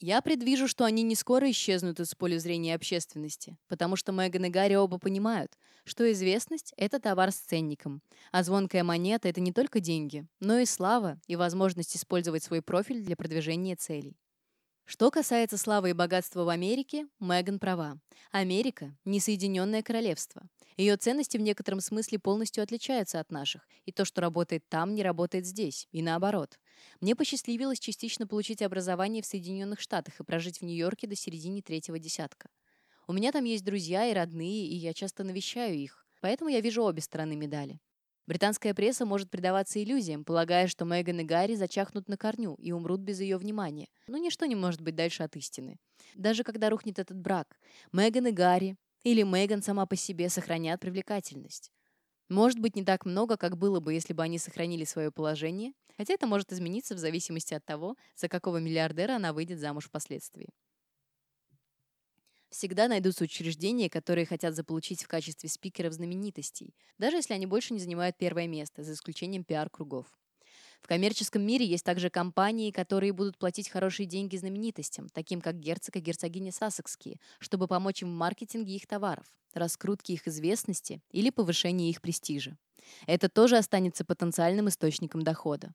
Я предвижу, что они не скоро исчезнут из поля зрения общественности, потому что Меган и Гарри оба понимают, что известность – это товар с ценником, а звонкая монета – это не только деньги, но и слава и возможность использовать свой профиль для продвижения целей. Что касается славы и богатства в Америке, Меган права. Америка – не Соединенное Королевство. Ее ценности в некотором смысле полностью отличаются от наших, и то, что работает там, не работает здесь, и наоборот. Мне посчастливилось частично получить образование в Соединенных Штатах и прожить в Нью-Йорке до середины третьего десятка. У меня там есть друзья и родные, и я часто навещаю их, поэтому я вижу обе стороны медали. Британская пресса может предаваться иллюзиям, полагая, что Меган и Гарри зачахнут на корню и умрут без ее внимания. Но ничто не может быть дальше от истины. Даже когда рухнет этот брак, Меган и Гарри или Меган сама по себе сохранят привлекательность. Может быть, не так много, как было бы, если бы они сохранили свое положение, хотя это может измениться в зависимости от того, за какого миллиардера она выйдет замуж впоследствии. Всегда найдутся учреждения, которые хотят заполучить в качестве спикеров знаменитостей, даже если они больше не занимают первое место, за исключением пиар-кругов. В коммерческом мире есть также компании, которые будут платить хорошие деньги знаменитостям, таким как герцог и герцогиня Сассекские, чтобы помочь им в маркетинге их товаров, раскрутке их известности или повышении их престижа. Это тоже останется потенциальным источником дохода.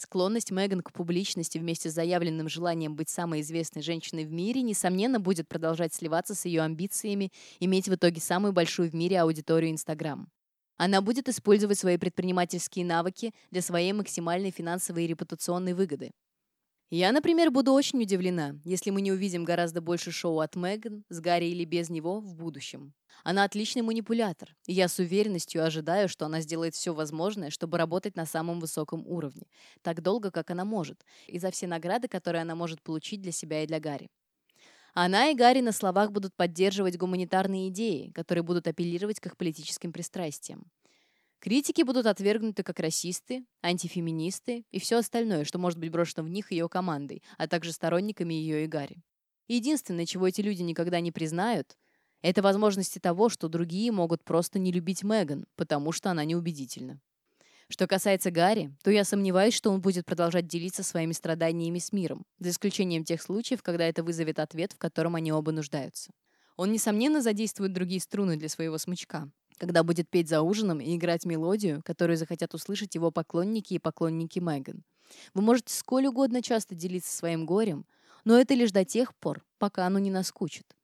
Склонность Меган к публичности вместе с заявленным желанием быть самой известной женщиной в мире, несомненно, будет продолжать сливаться с ее амбициями иметь в итоге самую большую в мире аудиторию Инстаграм. Она будет использовать свои предпринимательские навыки для своей максимальной финансовой и репутационной выгоды. Я, например, буду очень удивлена, если мы не увидим гораздо больше шоу от Меган, с Гарри или без него, в будущем. Она отличный манипулятор, и я с уверенностью ожидаю, что она сделает все возможное, чтобы работать на самом высоком уровне, так долго, как она может, и за все награды, которые она может получить для себя и для Гарри. Она и Гарри на словах будут поддерживать гуманитарные идеи, которые будут апеллировать к их политическим пристрастиям. Критики будут отвергнуты как расисты, антифеминисты и все остальное, что может быть брошено в них ее командой, а также сторонниками ее и Гарри. Единственное, чего эти люди никогда не признают, это возможности того, что другие могут просто не любить Меган, потому что она неубедительна. Что касается Гарри, то я сомневаюсь, что он будет продолжать делиться своими страданиями с миром, за исключением тех случаев, когда это вызовет ответ, в котором они оба нуждаются. Он, несомненно, задействует другие струны для своего смычка, когда будет петь за ужином и играть мелодию, которую захотят услышать его поклонники и поклонники Меган. Вы можете сколь угодно часто делиться своим горем, но это лишь до тех пор, пока оно не наскучит.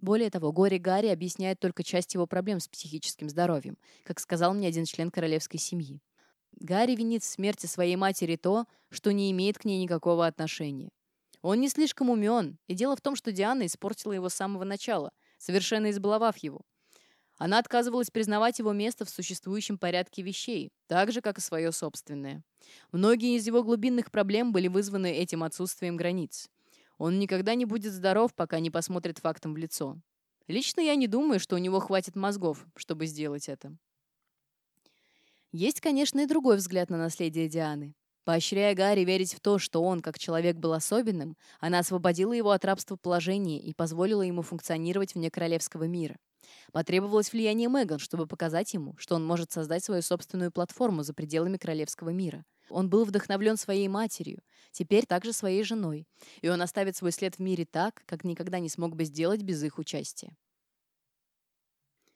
Более того, горе Гарри объясняет только часть его проблем с психическим здоровьем, как сказал мне один член королевской семьи. Гарри винит в смерти своей матери то, что не имеет к ней никакого отношения. Он не слишком умен, и дело в том, что Диана испортила его с самого начала, совершенно избаловав его. Она отказывалась признавать его место в существующем порядке вещей, так же, как и свое собственное. Многие из его глубинных проблем были вызваны этим отсутствием границ. Он никогда не будет здоров, пока не посмотрит фактом в лицо. Лично я не думаю, что у него хватит мозгов, чтобы сделать это. Есть, конечно, и другой взгляд на наследие Дианы. Поощряя Гарри верить в то, что он, как человек, был особенным, она освободила его от рабства положения и позволила ему функционировать вне королевского мира. Потребовалось влияние Меган, чтобы показать ему, что он может создать свою собственную платформу за пределами королевского мира. Он был вдохновлен своей матерью, теперь также своей женой, и он оставит свой след в мире так, как никогда не смог бы сделать без их участия.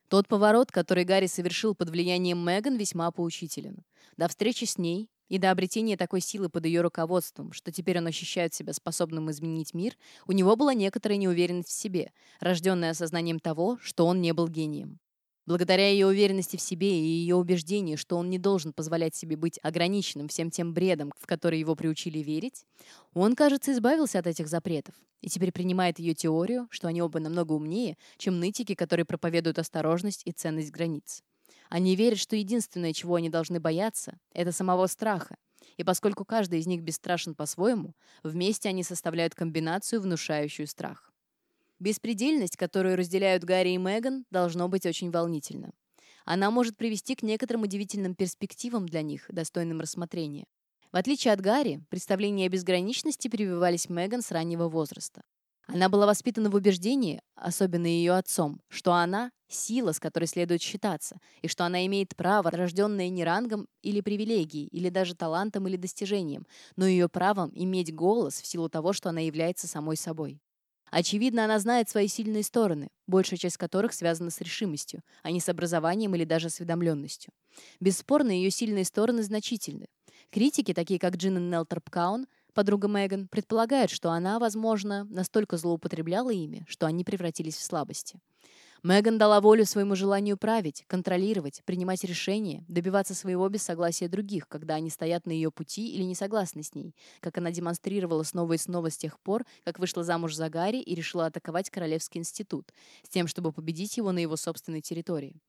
Тот поворот, который Гарри совершил под влиянием Меган, весьма поучителен. До встречи с ней и до обретения такой силы под ее руководством, что теперь он ощущает себя способным изменить мир, у него была некоторая неуверенность в себе, рожденная осознанием того, что он не был гением. Благодаря ее уверенности в себе и ее убеждению, что он не должен позволять себе быть ограниченным всем тем бредом, в который его приучили верить, он, кажется, избавился от этих запретов и теперь принимает ее теорию, что они оба намного умнее, чем нытики, которые проповедуют осторожность и ценность границ. Они верят, что единственное, чего они должны бояться, это самого страха. И поскольку каждый из них бесстрашен по-своему, вместе они составляют комбинацию, внушающую страх. Беспредельность, которую разделяют Гарри и Меган, должно быть очень волнительно. Она может привести к некоторым удивительным перспективам для них, достойным рассмотрения. В отличие от Гарри, представления о безграничности прививались Меган с раннего возраста. Она была воспитана в убеждении, особенно ее отцом, что она – сила, с которой следует считаться, и что она имеет право, рожденное не рангом или привилегией, или даже талантом или достижением, но ее правом иметь голос в силу того, что она является самой собой. Очевидно, она знает свои сильные стороны, большая часть которых связана с решимостью, а не с образованием или даже осведомленностью. Бесспорно, ее сильные стороны значительны. Критики, такие как Джина Нелтерп Каун, подруга Меган, предполагают, что она, возможно, настолько злоупотребляла ими, что они превратились в слабости. Меган дала волю своему желанию править, контролировать, принимать решения, добиваться своего без согласия других, когда они стоят на ее пути или не согласны с ней, как она демонстрировала снова и снова с тех пор, как вышла замуж за Гарри и решила атаковать Королевский институт, с тем, чтобы победить его на его собственной территории.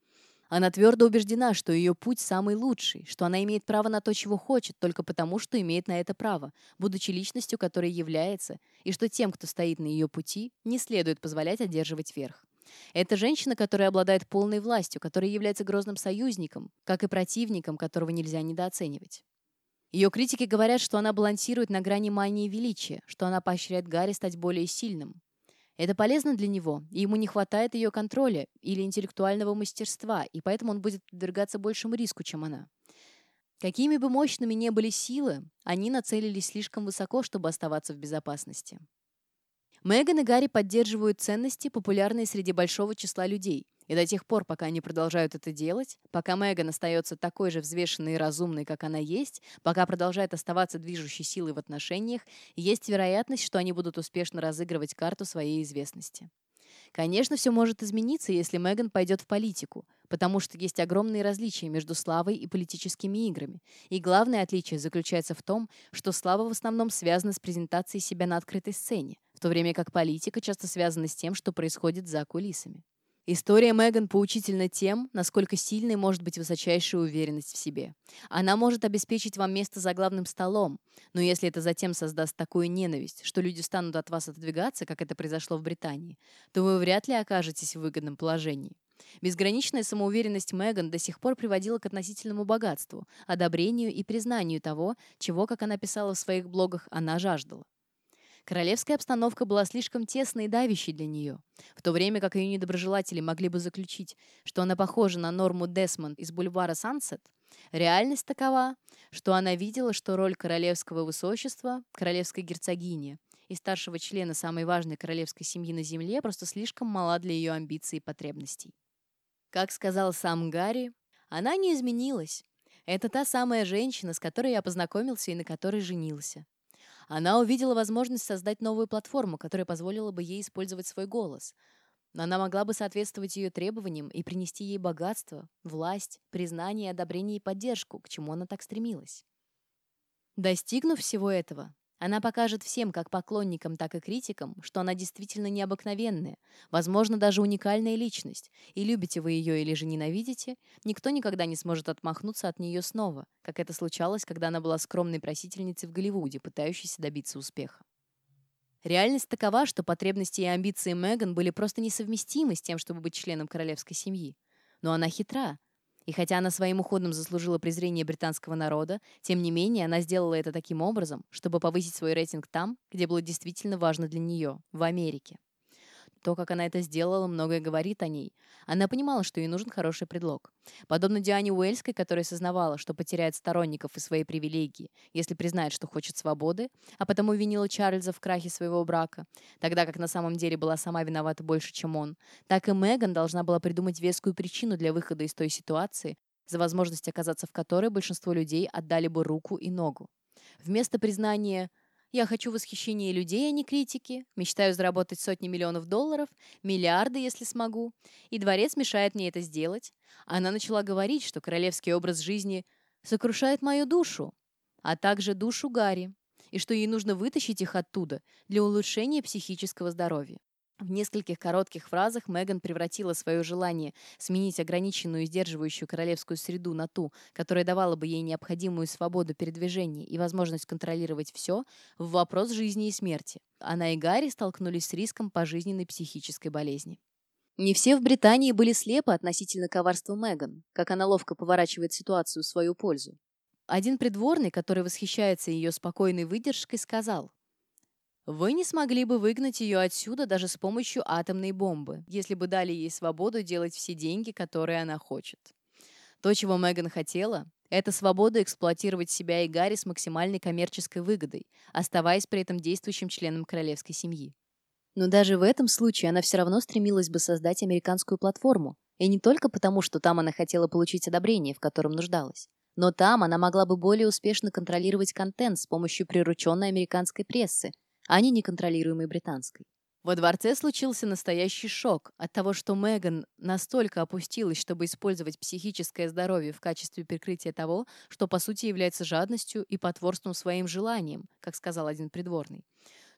Она твердо убеждена, что ее путь самый лучший, что она имеет право на то, чего хочет, только потому, что имеет на это право, будучи личностью, которой является, и что тем, кто стоит на ее пути, не следует позволять одерживать верх. Это женщина, которая обладает полной властью, которая является грозным союзником, как и противником, которого нельзя недооценивать. Ее критики говорят, что она балансирует на грани мании величия, что она поощряет Гарри стать более сильным. Это полезно для него, и ему не хватает ее контроля или интеллектуального мастерства, и поэтому он будет подвергаться большему риску, чем она. Какими бы мощными ни были силы, они нацелились слишком высоко, чтобы оставаться в безопасности. Меган и Гарри поддерживают ценности, популярные среди большого числа людей. И до тех пор, пока они продолжают это делать, пока Меган остается такой же взвешенной и разумной, как она есть, пока продолжает оставаться движущей силой в отношениях, есть вероятность, что они будут успешно разыгрывать карту своей известности. Конечно, все может измениться, если Меган пойдет в политику, потому что есть огромные различия между славой и политическими играми. И главное отличие заключается в том, что слава в основном связана с презентацией себя на открытой сцене, то время как политика часто связана с тем, что происходит за кулисами. История Меган поучительна тем, насколько сильной может быть высочайшая уверенность в себе. Она может обеспечить вам место за главным столом, но если это затем создаст такую ненависть, что люди станут от вас отодвигаться, как это произошло в Британии, то вы вряд ли окажетесь в выгодном положении. Безграничная самоуверенность Меган до сих пор приводила к относительному богатству, одобрению и признанию того, чего, как она писала в своих блогах, она жаждала. Королевская обстановка была слишком тесной и давящей для нее, в то время как ее недоброжелатели могли бы заключить, что она похожа на Норму Десмонд из бульвара Сансет, реальность такова, что она видела, что роль королевского высочества, королевской герцогини и старшего члена самой важной королевской семьи на земле просто слишком мала для ее амбиций и потребностей. Как сказал сам Гарри, она не изменилась. Это та самая женщина, с которой я познакомился и на которой женился. Она увидела возможность создать новую платформу, которая позволила бы ей использовать свой голос. Она могла бы соответствовать ее требованиям и принести ей богатство, власть, признание, одобрение и поддержку, к чему она так стремилась. Достигнув всего этого, она покажет всем, как поклонникам, так и критикам, что она действительно необыкновенная, возможно, даже уникальная личность, и любите вы ее или же ненавидите, никто никогда не сможет отмахнуться от нее снова, как это случалось, когда она была скромной просительницей в Голливуде, пытающейся добиться успеха. Реальность такова, что потребности и амбиции Меган были просто несовместимы с тем, чтобы быть членом королевской семьи. Но она хитра, и хотя она своим уходом заслужила презрение британского народа, тем не менее она сделала это таким образом, чтобы повысить свой рейтинг там, где было действительно важно для нее – в Америке. То, как она это сделала, многое говорит о ней. Она понимала, что ей нужен хороший предлог. Подобно Диане Уэльской, которая сознавала, что потеряет сторонников и свои привилегии, если признает, что хочет свободы, а потому винила Чарльза в крахе своего брака, тогда как на самом деле была сама виновата больше, чем он, так и Меган должна была придумать вескую причину для выхода из той ситуации, за возможность оказаться в которой большинство людей отдали бы руку и ногу. Вместо признания я хочу восхищения людей, а не критики. Мечтаю заработать сотни миллионов долларов, миллиарды, если смогу. И дворец мешает мне это сделать. Она начала говорить, что королевский образ жизни сокрушает мою душу, а также душу Гарри, и что ей нужно вытащить их оттуда для улучшения психического здоровья. В нескольких коротких фразах Меган превратила свое желание сменить ограниченную и сдерживающую королевскую среду на ту, которая давала бы ей необходимую свободу передвижения и возможность контролировать все, в вопрос жизни и смерти. Она и Гарри столкнулись с риском пожизненной психической болезни. Не все в Британии были слепы относительно коварства Меган, как она ловко поворачивает ситуацию в свою пользу. Один придворный, который восхищается ее спокойной выдержкой, сказал – вы не смогли бы выгнать ее отсюда даже с помощью атомной бомбы, если бы дали ей свободу делать все деньги, которые она хочет. То, чего Меган хотела, это свобода эксплуатировать себя и Гарри с максимальной коммерческой выгодой, оставаясь при этом действующим членом королевской семьи. Но даже в этом случае она все равно стремилась бы создать американскую платформу, и не только потому, что там она хотела получить одобрение, в котором нуждалась. Но там она могла бы более успешно контролировать контент с помощью прирученной американской прессы, а не неконтролируемой британской. Во дворце случился настоящий шок от того, что Меган настолько опустилась, чтобы использовать психическое здоровье в качестве прикрытия того, что по сути является жадностью и потворством своим желаниям, как сказал один придворный.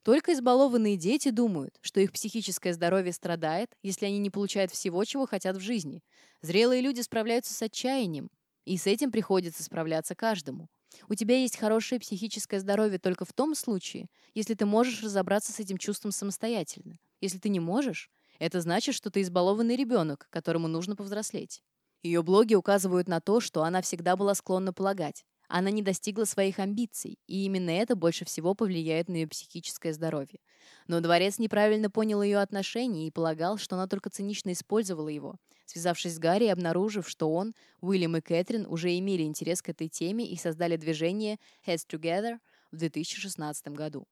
Только избалованные дети думают, что их психическое здоровье страдает, если они не получают всего, чего хотят в жизни. Зрелые люди справляются с отчаянием, и с этим приходится справляться каждому. У тебя есть хорошее психическое здоровье только в том случае, если ты можешь разобраться с этим чувством самостоятельно. Если ты не можешь, это значит, что ты избалованный ребенок, которому нужно повзрослеть. Ее блоги указывают на то, что она всегда была склонна полагать. Она не достигла своих амбиций, и именно это больше всего повлияет на ее психическое здоровье. Но дворец неправильно понял ее отношения и полагал, что она только цинично использовала его, связавшись с Гарри обнаружив, что он, Уильям и Кэтрин уже имели интерес к этой теме и создали движение Heads Together в 2016 году.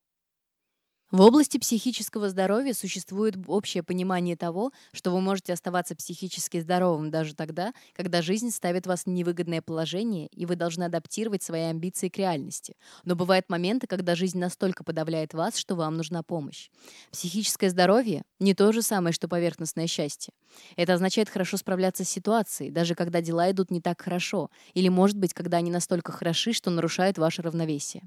В области психического здоровья существует общее понимание того, что вы можете оставаться психически здоровым даже тогда, когда жизнь ставит вас в невыгодное положение, и вы должны адаптировать свои амбиции к реальности. Но бывают моменты, когда жизнь настолько подавляет вас, что вам нужна помощь. Психическое здоровье — не то же самое, что поверхностное счастье. Это означает хорошо справляться с ситуацией, даже когда дела идут не так хорошо, или, может быть, когда они настолько хороши, что нарушают ваше равновесие.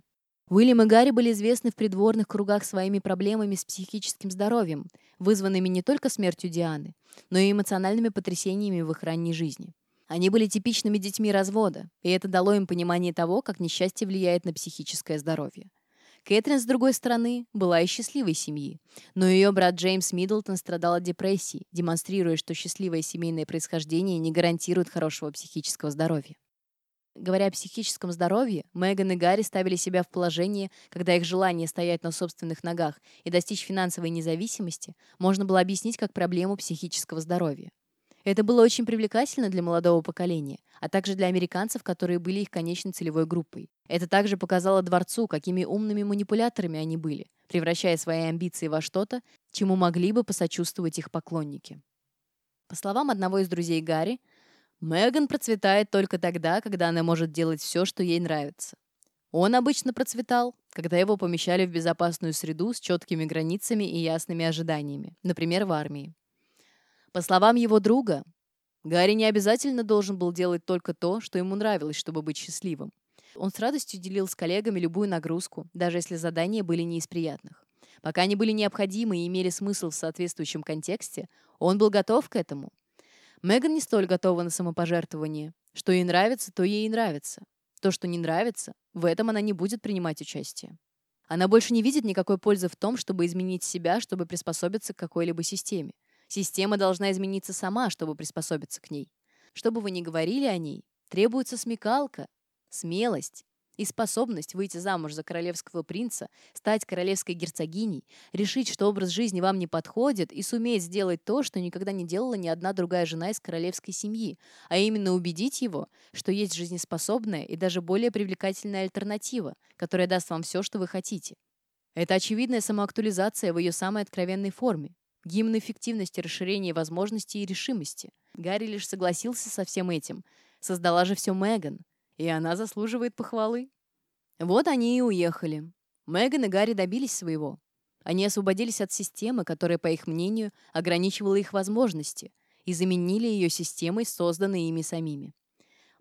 Уильям и Гарри были известны в придворных кругах своими проблемами с психическим здоровьем, вызванными не только смертью Дианы, но и эмоциональными потрясениями в их ранней жизни. Они были типичными детьми развода, и это дало им понимание того, как несчастье влияет на психическое здоровье. Кэтрин, с другой стороны, была из счастливой семьи, но ее брат Джеймс Миддлтон страдал от депрессии, демонстрируя, что счастливое семейное происхождение не гарантирует хорошего психического здоровья. Говоря о психическом здоровье, Меган и Гарри ставили себя в положение, когда их желание стоять на собственных ногах и достичь финансовой независимости можно было объяснить как проблему психического здоровья. Это было очень привлекательно для молодого поколения, а также для американцев, которые были их конечной целевой группой. Это также показало дворцу, какими умными манипуляторами они были, превращая свои амбиции во что-то, чему могли бы посочувствовать их поклонники. По словам одного из друзей Гарри, Меган процветает только тогда, когда она может делать все, что ей нравится. Он обычно процветал, когда его помещали в безопасную среду с четкими границами и ясными ожиданиями, например, в армии. По словам его друга, Гарри не обязательно должен был делать только то, что ему нравилось, чтобы быть счастливым. Он с радостью делил с коллегами любую нагрузку, даже если задания были не из приятных. Пока они были необходимы и имели смысл в соответствующем контексте, он был готов к этому – Меган не столь готова на самопожертвование. Что ей нравится, то ей и нравится. То, что не нравится, в этом она не будет принимать участие. Она больше не видит никакой пользы в том, чтобы изменить себя, чтобы приспособиться к какой-либо системе. Система должна измениться сама, чтобы приспособиться к ней. Что бы вы ни говорили о ней, требуется смекалка, смелость, и способность выйти замуж за королевского принца, стать королевской герцогиней, решить, что образ жизни вам не подходит, и суметь сделать то, что никогда не делала ни одна другая жена из королевской семьи, а именно убедить его, что есть жизнеспособная и даже более привлекательная альтернатива, которая даст вам все, что вы хотите. Это очевидная самоактуализация в ее самой откровенной форме, гимн эффективности, расширения возможностей и решимости. Гарри лишь согласился со всем этим. Создала же все Меган — и она заслуживает похвалы. Вот они и уехали. Меган и Гарри добились своего. Они освободились от системы, которая, по их мнению, ограничивала их возможности, и заменили ее системой, созданной ими самими.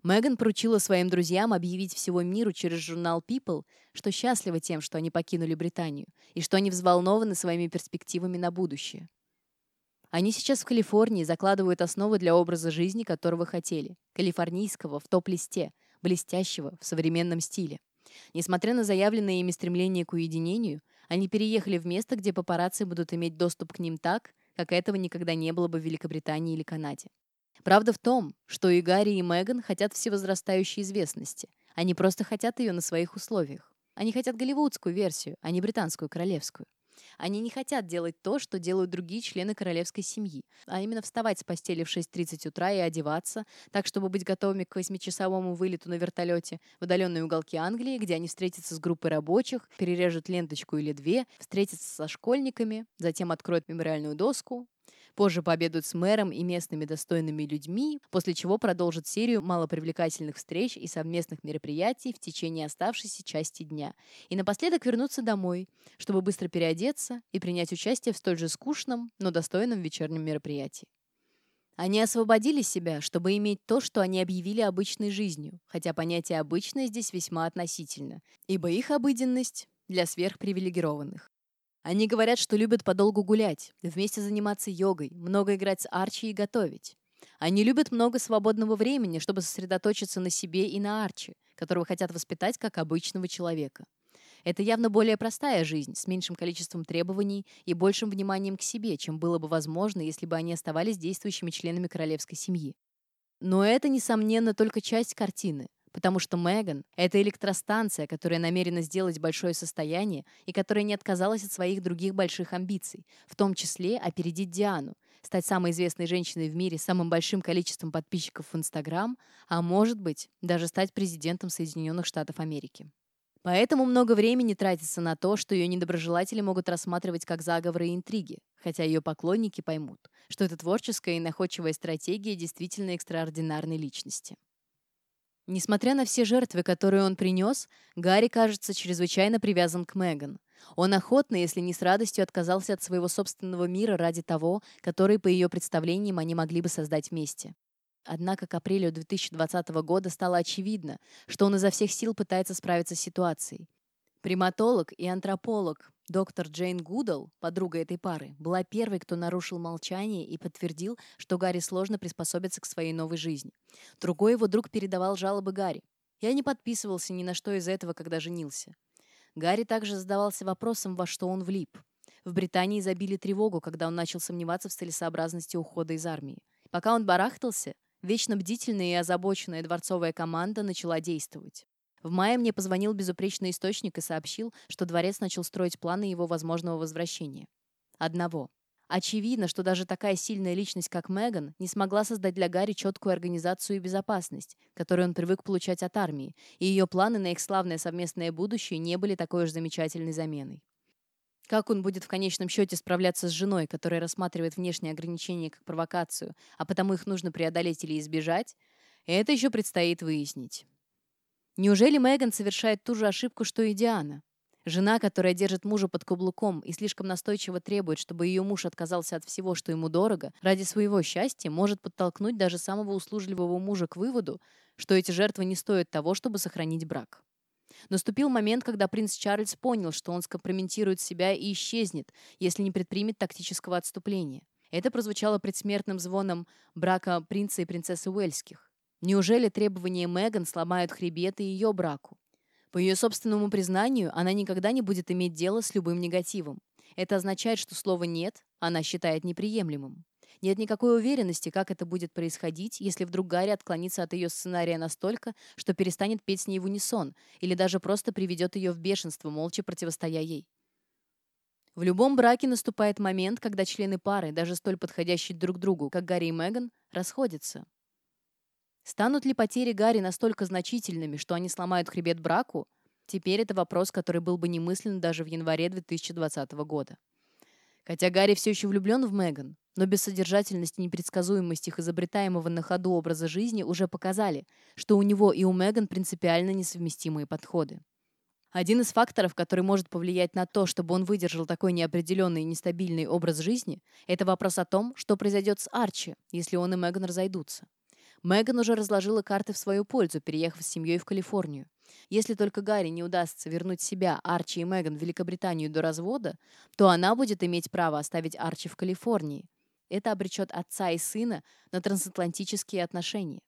Меган поручила своим друзьям объявить всего миру через журнал People, что счастлива тем, что они покинули Британию, и что они взволнованы своими перспективами на будущее. Они сейчас в Калифорнии закладывают основы для образа жизни, которого хотели, калифорнийского, в топ-листе – блестящего, в современном стиле. Несмотря на заявленное ими стремление к уединению, они переехали в место, где папарацци будут иметь доступ к ним так, как этого никогда не было бы в Великобритании или Канаде. Правда в том, что и Гарри, и Меган хотят всевозрастающей известности. Они просто хотят ее на своих условиях. Они хотят голливудскую версию, а не британскую королевскую. Они не хотят делать то, что делают другие члены королевской семьи, а именно вставать с постели в 6.30 утра и одеваться, так, чтобы быть готовыми к восьмичасовому вылету на вертолете в удаленные уголки Англии, где они встретятся с группой рабочих, перережут ленточку или две, встретятся со школьниками, затем откроют мемориальную доску, Позже пообедают с мэром и местными достойными людьми, после чего продолжат серию малопривлекательных встреч и совместных мероприятий в течение оставшейся части дня. И напоследок вернуться домой, чтобы быстро переодеться и принять участие в столь же скучном, но достойном вечернем мероприятии. Они освободили себя, чтобы иметь то, что они объявили обычной жизнью, хотя понятие «обычное» здесь весьма относительно, ибо их обыденность для сверхпривилегированных. Они говорят, что любят подолгу гулять, вместе заниматься йогой, много играть с Арчи и готовить. Они любят много свободного времени, чтобы сосредоточиться на себе и на Арчи, которого хотят воспитать как обычного человека. Это явно более простая жизнь, с меньшим количеством требований и большим вниманием к себе, чем было бы возможно, если бы они оставались действующими членами королевской семьи. Но это, несомненно, только часть картины потому что Меган — это электростанция, которая намерена сделать большое состояние и которая не отказалась от своих других больших амбиций, в том числе опередить Диану, стать самой известной женщиной в мире с самым большим количеством подписчиков в Инстаграм, а может быть, даже стать президентом Соединенных Штатов Америки. Поэтому много времени тратится на то, что ее недоброжелатели могут рассматривать как заговоры и интриги, хотя ее поклонники поймут, что это творческая и находчивая стратегия действительно экстраординарной личности. Несмотря на все жертвы, которые он принес, Гарри кажется чрезвычайно привязан к Меган. Он охотно, если не с радостью, отказался от своего собственного мира ради того, который, по ее представлениям, они могли бы создать вместе. Однако к апрелю 2020 года стало очевидно, что он изо всех сил пытается справиться с ситуацией. Приматолог и антрополог доктор Джейн Гудал, подруга этой пары, была первой, кто нарушил молчание и подтвердил, что Гарри сложно приспособиться к своей новой жизни. Другой его друг передавал жалобы Гарри. «Я не подписывался ни на что из этого, когда женился». Гарри также задавался вопросом, во что он влип. В Британии забили тревогу, когда он начал сомневаться в целесообразности ухода из армии. Пока он барахтался, Вечно бдительная и озабоченная дворцовая команда начала действовать. В мае мне позвонил безупречный источник и сообщил, что дворец начал строить планы его возможного возвращения. Одного. Очевидно, что даже такая сильная личность, как Меган, не смогла создать для Гарри четкую организацию и безопасность, которую он привык получать от армии, и ее планы на их славное совместное будущее не были такой уж замечательной заменой. Как он будет в конечном счете справляться с женой, которая рассматривает внешние ограничения как провокацию, а потому их нужно преодолеть или избежать, это еще предстоит выяснить. Неужели Меган совершает ту же ошибку, что и Диана? Жена, которая держит мужа под каблуком и слишком настойчиво требует, чтобы ее муж отказался от всего, что ему дорого, ради своего счастья может подтолкнуть даже самого услужливого мужа к выводу, что эти жертвы не стоят того, чтобы сохранить брак. Наступил момент, когда принц Чарльз понял, что он скомпрометирует себя и исчезнет, если не предпримет тактического отступления. Это прозвучало предсмертным звоном брака принца и принцессы Уэльских. Неужели требования Меган сломают хребет и ее браку? По ее собственному признанию, она никогда не будет иметь дело с любым негативом. Это означает, что слово «нет» она считает неприемлемым. Нет никакой уверенности, как это будет происходить, если вдруг Гарри отклонится от ее сценария настолько, что перестанет петь с ней в унисон, или даже просто приведет ее в бешенство, молча противостоя ей. В любом браке наступает момент, когда члены пары, даже столь подходящие друг другу, как Гарри и Меган, расходятся. Станут ли потери Гарри настолько значительными, что они сломают хребет браку? Теперь это вопрос, который был бы немыслен даже в январе 2020 года. Хотя Гарри все еще влюблен в Меган, но бессодержательность и непредсказуемость их изобретаемого на ходу образа жизни уже показали, что у него и у Меган принципиально несовместимые подходы. Один из факторов, который может повлиять на то, чтобы он выдержал такой неопределенный и нестабильный образ жизни, это вопрос о том, что произойдет с Арчи, если он и Меган разойдутся. Меган уже разложила карты в свою пользу, переехав с семьей в Калифорнию. Если только Гарри не удастся вернуть себя, Арчи и Меган в Великобританию до развода, то она будет иметь право оставить Арчи в Калифорнии, это обречет отца и сына на трансатлантические отношения.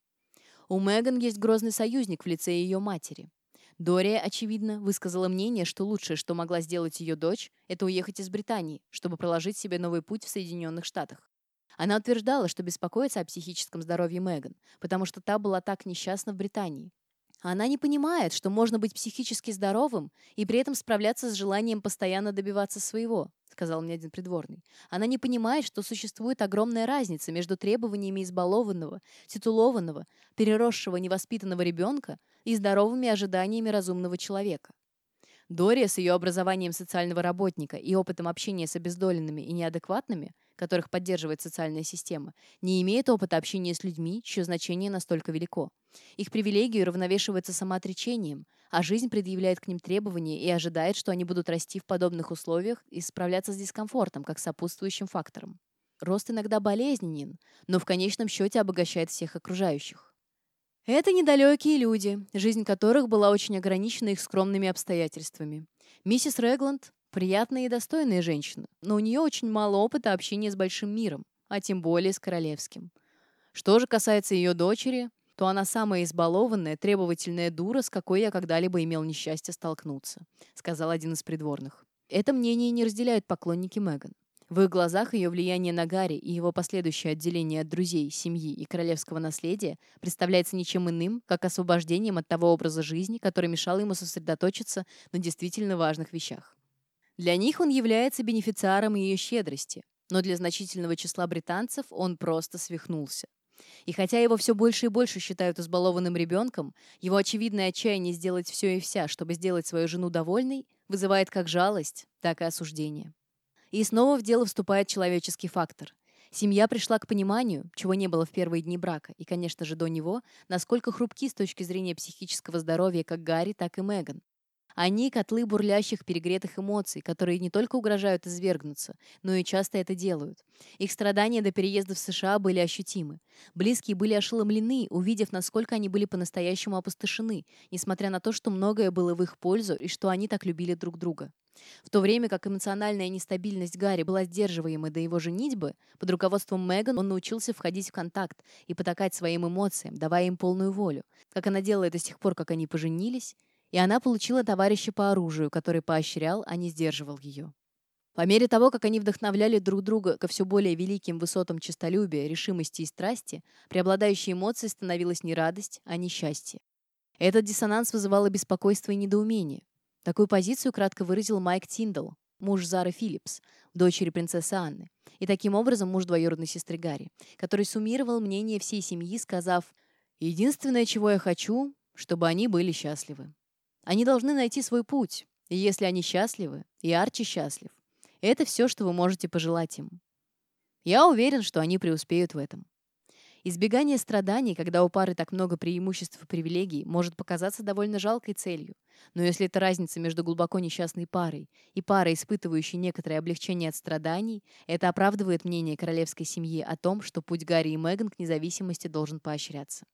У Меган есть грозный союзник в лице ее матери. Дория, очевидно, высказала мнение, что лучшее, что могла сделать ее дочь, это уехать из Британии, чтобы проложить себе новый путь в Соединенных Штатах. Она утверждала, что беспокоится о психическом здоровье Меган, потому что та была так несчастна в Британии. Она не понимает, что можно быть психически здоровым и при этом справляться с желанием постоянно добиваться своего сказал мне один придворный. Она не понимает, что существует огромная разница между требованиями избалованного, титулованного, переросшего невоспитанного ребенка и здоровыми ожиданиями разумного человека. Дория с ее образованием социального работника и опытом общения с обездоленными и неадекватными – которых поддерживает социальная система, не имеет опыта общения с людьми, чье значение настолько велико. Их привилегии равновешиваются самоотречением, а жизнь предъявляет к ним требования и ожидает, что они будут расти в подобных условиях и справляться с дискомфортом, как сопутствующим фактором. Рост иногда болезненен, но в конечном счете обогащает всех окружающих. Это недалекие люди, жизнь которых была очень ограничена их скромными обстоятельствами. Миссис Регланд Приятная и достойная женщина, но у нее очень мало опыта общения с большим миром, а тем более с королевским. Что же касается ее дочери, то она самая избалованная, требовательная дура, с какой я когда-либо имел несчастье столкнуться», — сказал один из придворных. Это мнение не разделяют поклонники Меган. В их глазах ее влияние на Гарри и его последующее отделение от друзей, семьи и королевского наследия представляется ничем иным, как освобождением от того образа жизни, который мешал ему сосредоточиться на действительно важных вещах. Для них он является бенефициаром ее щедрости, но для значительного числа британцев он просто свихнулся. И хотя его все больше и больше считают избалованным ребенком, его очевидное отчаяние сделать все и вся, чтобы сделать свою жену довольной, вызывает как жалость, так и осуждение. И снова в дело вступает человеческий фактор. Семья пришла к пониманию, чего не было в первые дни брака, и, конечно же, до него, насколько хрупки с точки зрения психического здоровья как Гарри, так и Меган. Они — котлы бурлящих, перегретых эмоций, которые не только угрожают извергнуться, но и часто это делают. Их страдания до переезда в США были ощутимы. Близкие были ошеломлены, увидев, насколько они были по-настоящему опустошены, несмотря на то, что многое было в их пользу и что они так любили друг друга. В то время как эмоциональная нестабильность Гарри была сдерживаема до его женитьбы, под руководством Меган он научился входить в контакт и потакать своим эмоциям, давая им полную волю, как она делала это с тех пор, как они поженились, и она получила товарища по оружию, который поощрял, а не сдерживал ее. По мере того, как они вдохновляли друг друга ко все более великим высотам честолюбия, решимости и страсти, преобладающей эмоцией становилась не радость, а несчастье. Этот диссонанс вызывал и беспокойство и недоумение. Такую позицию кратко выразил Майк Тиндал, муж Зары Филлипс, дочери принцессы Анны, и таким образом муж двоюродной сестры Гарри, который суммировал мнение всей семьи, сказав «Единственное, чего я хочу, чтобы они были счастливы». Они должны найти свой путь, и если они счастливы, и Арчи счастлив, это все, что вы можете пожелать им. Я уверен, что они преуспеют в этом. Избегание страданий, когда у пары так много преимуществ и привилегий, может показаться довольно жалкой целью. Но если это разница между глубоко несчастной парой и парой, испытывающей некоторое облегчение от страданий, это оправдывает мнение королевской семьи о том, что путь Гарри и Меган к независимости должен поощряться.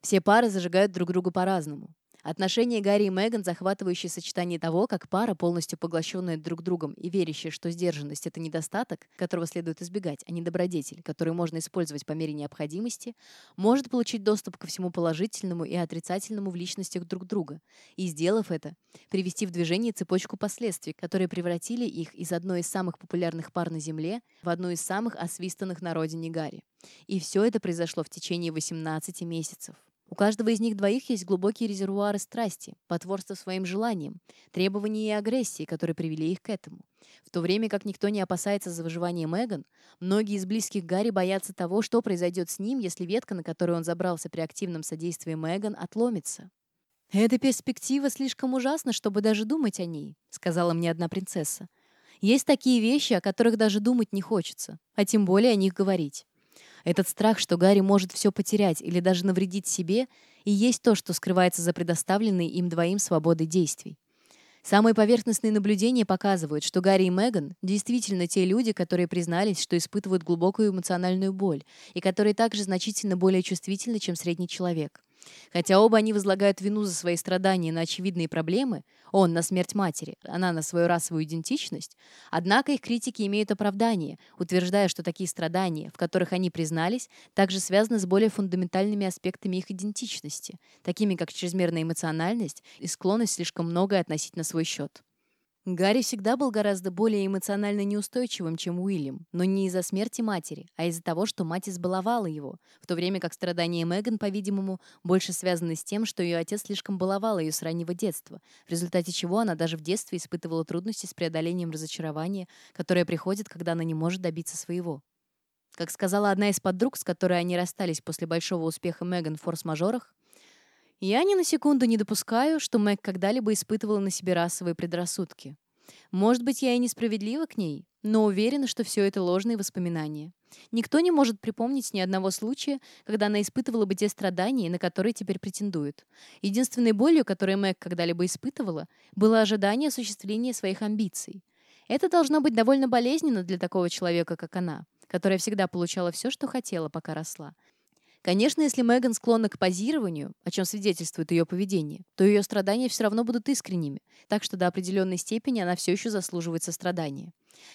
Все пары зажигают друг друга по-разному. Отношения Гарри и Меган, захватывающие сочетание того, как пара, полностью поглощенная друг другом и верящая, что сдержанность — это недостаток, которого следует избегать, а не добродетель, который можно использовать по мере необходимости, может получить доступ ко всему положительному и отрицательному в личностях друг друга, и, сделав это, привести в движение цепочку последствий, которые превратили их из одной из самых популярных пар на Земле в одну из самых освистанных на родине Гарри. И все это произошло в течение 18 месяцев. У каждого из них двоих есть глубокие резервуары страсти, потворство своим желаниям, требований и агрессии, которые привели их к этому. В то время как никто не опасается за выживание Меган, многие из близких Гарри боятся того, что произойдет с ним, если ветка, на которую он забрался при активном содействии Меган, отломится. «Эта перспектива слишком ужасна, чтобы даже думать о ней», — сказала мне одна принцесса. «Есть такие вещи, о которых даже думать не хочется, а тем более о них говорить». Этот страх, что Гарри может все потерять или даже навредить себе, и есть то, что скрывается за предоставленной им двоим свободой действий. Самые поверхностные наблюдения показывают, что Гарри и Меган действительно те люди, которые признались, что испытывают глубокую эмоциональную боль, и которые также значительно более чувствительны, чем средний человек. Хотя оба они возлагают вину за свои страдания на очевидные проблемы, он на смерть матери, она на свою расовую идентичность, однако их критики имеют оправдание, утверждая, что такие страдания, в которых они признались, также связаны с более фундаментальными аспектами их идентичности, такими как чрезмерная эмоциональность и склонность слишком многое относить на свой счет. Гарри всегда был гораздо более эмоционально неустойчивым, чем Уильям, но не из-за смерти матери, а из-за того, что мать избаловала его, в то время как страдания Меган, по-видимому, больше связаны с тем, что ее отец слишком баловал ее с раннего детства, в результате чего она даже в детстве испытывала трудности с преодолением разочарования, которое приходит, когда она не может добиться своего. Как сказала одна из подруг, с которой они расстались после большого успеха Меган в форс-мажорах, я ни на секунду не допускаю, что Мэг когда-либо испытывала на себе расовые предрассудки. Может быть, я и несправедлива к ней, но уверена, что все это ложные воспоминания. Никто не может припомнить ни одного случая, когда она испытывала бы те страдания, на которые теперь претендует. Единственной болью, которую Мэг когда-либо испытывала, было ожидание осуществления своих амбиций. Это должно быть довольно болезненно для такого человека, как она, которая всегда получала все, что хотела, пока росла, Конечно, если Меган склонна к позированию, о чем свидетельствует ее поведение, то ее страдания все равно будут искренними, так что до определенной степени она все еще заслуживает сострадания.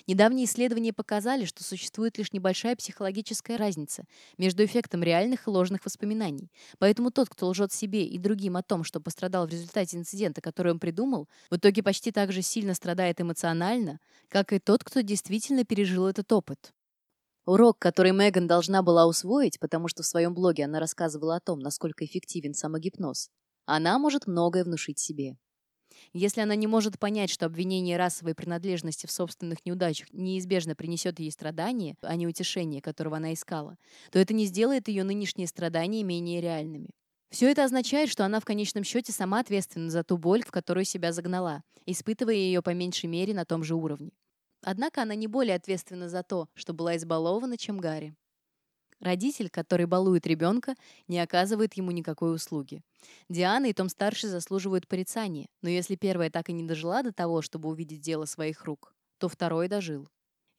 Недавние исследования показали, что существует лишь небольшая психологическая разница между эффектом реальных и ложных воспоминаний. Поэтому тот, кто лжет себе и другим о том, что пострадал в результате инцидента, который он придумал, в итоге почти так же сильно страдает эмоционально, как и тот, кто действительно пережил этот опыт. Урок, который Меган должна была усвоить, потому что в своем блоге она рассказывала о том, насколько эффективен самогипноз, она может многое внушить себе. Если она не может понять, что обвинение расовой принадлежности в собственных неудачах неизбежно принесет ей страдания, а не утешение, которого она искала, то это не сделает ее нынешние страдания менее реальными. Все это означает, что она в конечном счете сама ответственна за ту боль, в которую себя загнала, испытывая ее по меньшей мере на том же уровне. Однако она не более ответственна за то, что была избалована, чем Гарри. Родитель, который балует ребенка, не оказывает ему никакой услуги. Диана и Том-старший заслуживают порицания, но если первая так и не дожила до того, чтобы увидеть дело своих рук, то второй дожил.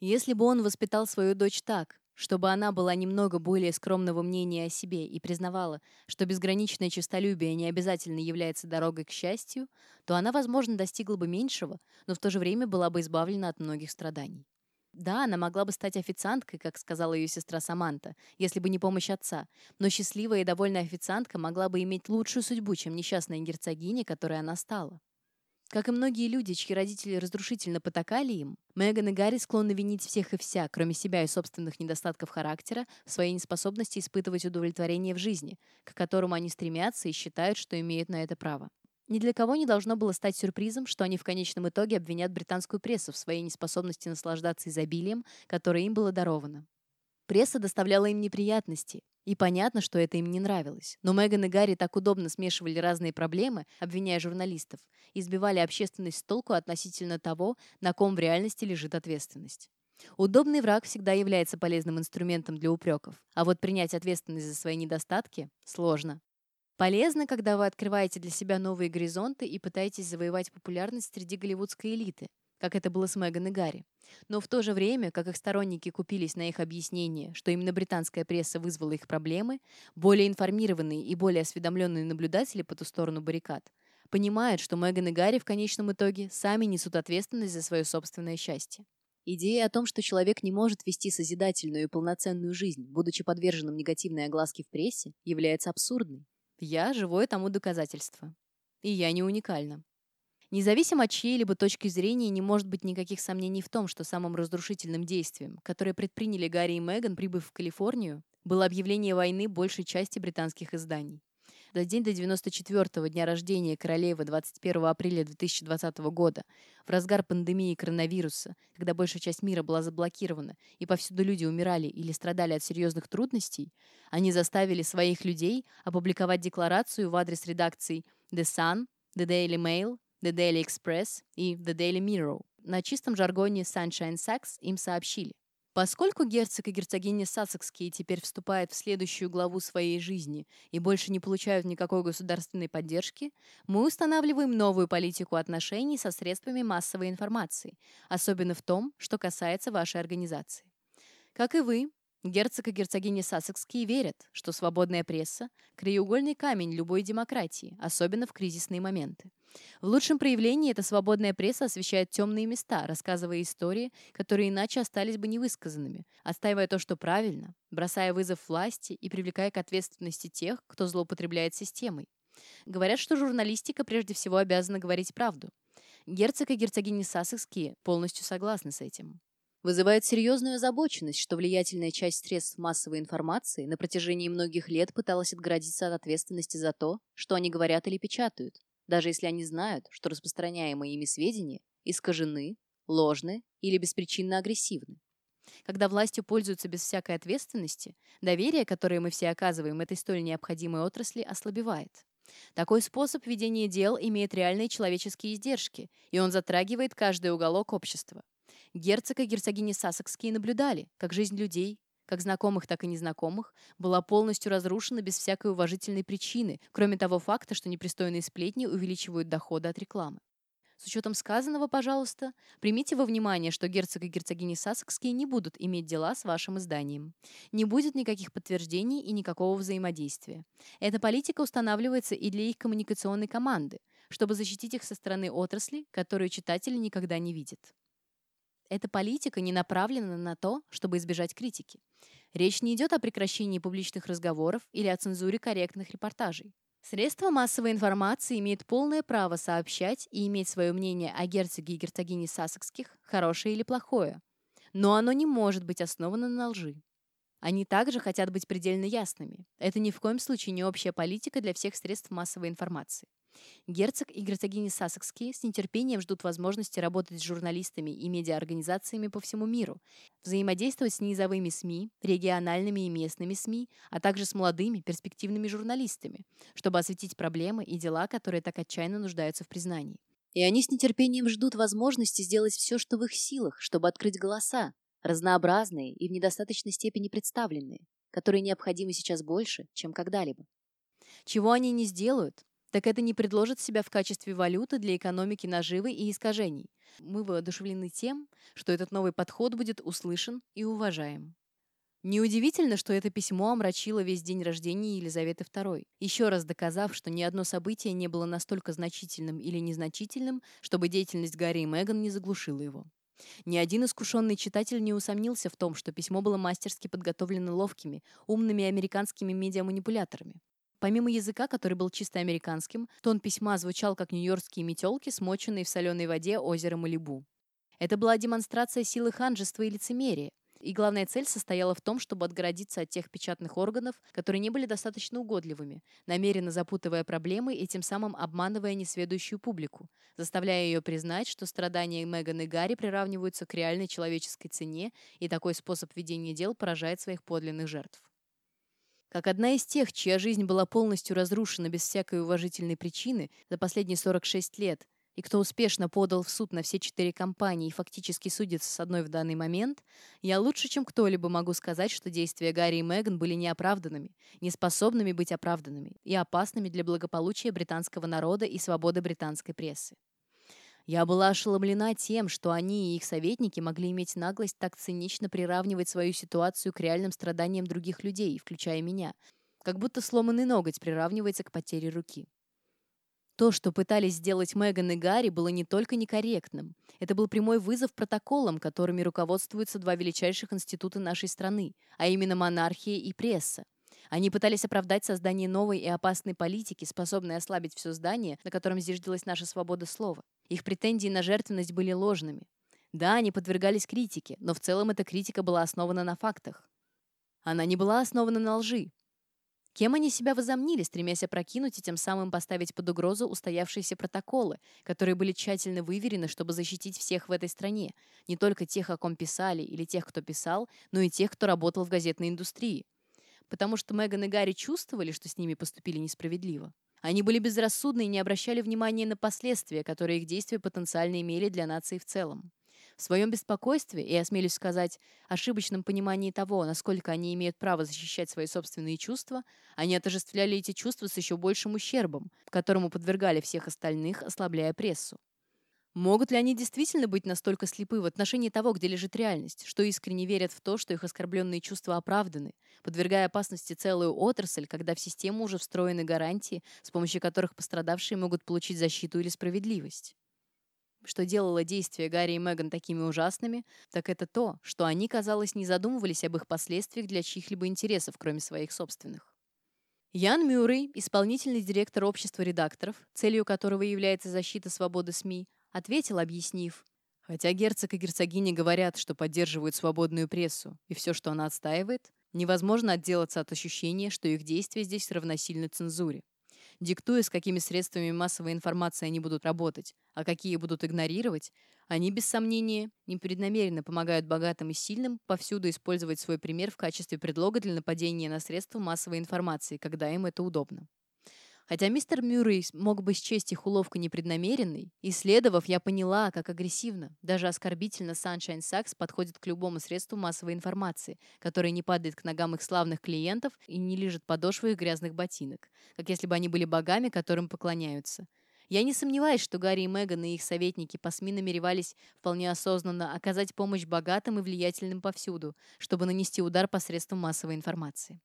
Если бы он воспитал свою дочь так, чтобы она была немного более скромного мнения о себе и признавала, что безграничное честолюбие не обязательно является дорогой к счастью, то она, возможно, достигла бы меньшего, но в то же время была бы избавлена от многих страданий. Да, она могла бы стать официанткой, как сказала ее сестра Саманта, если бы не помощь отца, но счастливая и довольная официантка могла бы иметь лучшую судьбу, чем несчастная герцогиня, которой она стала. Как и многие люди, чьи родители разрушительно потакали им, Меган и Гарри склонны винить всех и вся, кроме себя и собственных недостатков характера, в своей неспособности испытывать удовлетворение в жизни, к которому они стремятся и считают, что имеют на это право. Ни для кого не должно было стать сюрпризом, что они в конечном итоге обвинят британскую прессу в своей неспособности наслаждаться изобилием, которое им было даровано. Пресса доставляла им неприятности, и понятно, что это им не нравилось. Но Меган и Гарри так удобно смешивали разные проблемы, обвиняя журналистов, и сбивали общественность с толку относительно того, на ком в реальности лежит ответственность. Удобный враг всегда является полезным инструментом для упреков, а вот принять ответственность за свои недостатки сложно. Полезно, когда вы открываете для себя новые горизонты и пытаетесь завоевать популярность среди голливудской элиты, как это было с Меган и Гарри. Но в то же время, как их сторонники купились на их объяснение, что именно британская пресса вызвала их проблемы, более информированные и более осведомленные наблюдатели по ту сторону баррикад понимают, что Меган и Гарри в конечном итоге сами несут ответственность за свое собственное счастье. Идея о том, что человек не может вести созидательную и полноценную жизнь, будучи подверженным негативной огласке в прессе, является абсурдной. Я живое тому доказательство. И я не уникальна. Независимо от чьей-либо точки зрения, не может быть никаких сомнений в том, что самым разрушительным действием, которое предприняли Гарри и Меган, прибыв в Калифорнию, было объявление войны большей части британских изданий. За день до 94-го дня рождения королевы 21 апреля 2020 года, в разгар пандемии коронавируса, когда большая часть мира была заблокирована и повсюду люди умирали или страдали от серьезных трудностей, они заставили своих людей опубликовать декларацию в адрес редакций The Sun, The Daily Mail, The Daily Express и The Daily Mirror. На чистом жаргоне Sunshine Sacks им сообщили. Поскольку герцог и герцогиня Сассекские теперь вступают в следующую главу своей жизни и больше не получают никакой государственной поддержки, мы устанавливаем новую политику отношений со средствами массовой информации, особенно в том, что касается вашей организации. Как и вы, Герцог и герцогиня Сассекские верят, что свободная пресса – краеугольный камень любой демократии, особенно в кризисные моменты. В лучшем проявлении эта свободная пресса освещает темные места, рассказывая истории, которые иначе остались бы невысказанными, отстаивая то, что правильно, бросая вызов власти и привлекая к ответственности тех, кто злоупотребляет системой. Говорят, что журналистика прежде всего обязана говорить правду. Герцог и герцогиня Сассекские полностью согласны с этим. Вызывает серьезную озабоченность, что влиятельная часть средств массовой информации на протяжении многих лет пыталась отгородиться от ответственности за то, что они говорят или печатают, даже если они знают, что распространяемые ими сведения искажены, ложны или беспричинно агрессивны. Когда властью пользуются без всякой ответственности, доверие, которое мы все оказываем этой столь необходимой отрасли, ослабевает. Такой способ ведения дел имеет реальные человеческие издержки, и он затрагивает каждый уголок общества. Герцог и герцогиня Сассекские наблюдали, как жизнь людей, как знакомых, так и незнакомых, была полностью разрушена без всякой уважительной причины, кроме того факта, что непристойные сплетни увеличивают доходы от рекламы. С учетом сказанного, пожалуйста, примите во внимание, что герцог и герцогини Сассекские не будут иметь дела с вашим изданием. Не будет никаких подтверждений и никакого взаимодействия. Эта политика устанавливается и для их коммуникационной команды, чтобы защитить их со стороны отрасли, которую читатели никогда не видят. Эта политика не направлена на то, чтобы избежать критики. Речь не идет о прекращении публичных разговоров или о цензуре корректных репортажей. Средства массовой информации имеют полное право сообщать и иметь свое мнение о герцоге и герцогине Сассекских, хорошее или плохое. Но оно не может быть основано на лжи. Они также хотят быть предельно ясными. Это ни в коем случае не общая политика для всех средств массовой информации. Герцог и герцогиня Сассекские с нетерпением ждут возможности работать с журналистами и медиаорганизациями по всему миру, взаимодействовать с низовыми СМИ, региональными и местными СМИ, а также с молодыми, перспективными журналистами, чтобы осветить проблемы и дела, которые так отчаянно нуждаются в признании. И они с нетерпением ждут возможности сделать все, что в их силах, чтобы открыть голоса, разнообразные и в недостаточной степени представленные, которые необходимы сейчас больше, чем когда-либо. Чего они не сделают, так это не предложит себя в качестве валюты для экономики наживы и искажений. Мы воодушевлены тем, что этот новый подход будет услышан и уважаем. Неудивительно, что это письмо омрачило весь день рождения Елизаветы II, еще раз доказав, что ни одно событие не было настолько значительным или незначительным, чтобы деятельность Гарри и Меган не заглушила его. Ни один искушенный читатель не усомнился в том, что письмо было мастерски подготовлено ловкими, умными американскими медиаманипуляторами. Помимо языка, который был чисто американским, тон письма звучал как нью-йоркские метелки, смоченные в соленой воде озера Малибу. Это была демонстрация силы ханжества и лицемерия, и главная цель состояла в том, чтобы отгородиться от тех печатных органов, которые не были достаточно угодливыми, намеренно запутывая проблемы и тем самым обманывая несведущую публику, заставляя ее признать, что страдания Меган и Гарри приравниваются к реальной человеческой цене, и такой способ ведения дел поражает своих подлинных жертв. Как одна из тех, чья жизнь была полностью разрушена без всякой уважительной причины за последние 46 лет, и кто успешно подал в суд на все четыре компании и фактически судится с одной в данный момент, я лучше, чем кто-либо могу сказать, что действия Гарри и Меган были неоправданными, неспособными быть оправданными и опасными для благополучия британского народа и свободы британской прессы. Я была ошеломлена тем, что они и их советники могли иметь наглость так цинично приравнивать свою ситуацию к реальным страданиям других людей, включая меня, как будто сломанный ноготь приравнивается к потере руки. То, что пытались сделать Меган и Гарри, было не только некорректным. Это был прямой вызов протоколам, которыми руководствуются два величайших института нашей страны, а именно монархия и пресса. Они пытались оправдать создание новой и опасной политики, способной ослабить все здание, на котором зиждилась наша свобода слова. Их претензии на жертвенность были ложными. Да, они подвергались критике, но в целом эта критика была основана на фактах. Она не была основана на лжи. Кем они себя возомнили, стремясь опрокинуть и тем самым поставить под угрозу устоявшиеся протоколы, которые были тщательно выверены, чтобы защитить всех в этой стране, не только тех, о ком писали, или тех, кто писал, но и тех, кто работал в газетной индустрии. Потому что Меган и Гарри чувствовали, что с ними поступили несправедливо. Они были безрассудны и не обращали внимания на последствия, которые их действия потенциально имели для нации в целом. В своем беспокойстве и, осмелюсь сказать, ошибочном понимании того, насколько они имеют право защищать свои собственные чувства, они отождествляли эти чувства с еще большим ущербом, которому подвергали всех остальных, ослабляя прессу. Могут ли они действительно быть настолько слепы в отношении того, где лежит реальность, что искренне верят в то, что их оскорбленные чувства оправданы, подвергая опасности целую отрасль, когда в систему уже встроены гарантии, с помощью которых пострадавшие могут получить защиту или справедливость? Что делало действия Гарри и Меган такими ужасными, так это то, что они, казалось, не задумывались об их последствиях для чьих-либо интересов, кроме своих собственных. Ян Мюррей, исполнительный директор общества редакторов, целью которого является защита свободы СМИ, Ответил, объяснив. Хотя герцог и герцогиня говорят, что поддерживают свободную прессу, и все, что она отстаивает, невозможно отделаться от ощущения, что их действия здесь равносильны цензуре. Диктуя, с какими средствами массовой информации они будут работать, а какие будут игнорировать, они, без сомнения, непреднамеренно помогают богатым и сильным повсюду использовать свой пример в качестве предлога для нападения на средства массовой информации, когда им это удобно. Хотя мистер Мюррей мог бы счесть их уловку непреднамеренной, исследовав, я поняла, как агрессивно, даже оскорбительно Sunshine Sacks подходит к любому средству массовой информации, которое не падает к ногам их славных клиентов и не лежит подошвы их грязных ботинок, как если бы они были богами, которым поклоняются. Я не сомневаюсь, что Гарри и Меган и их советники по СМИ намеревались вполне осознанно оказать помощь богатым и влиятельным повсюду, чтобы нанести удар посредством массовой информации.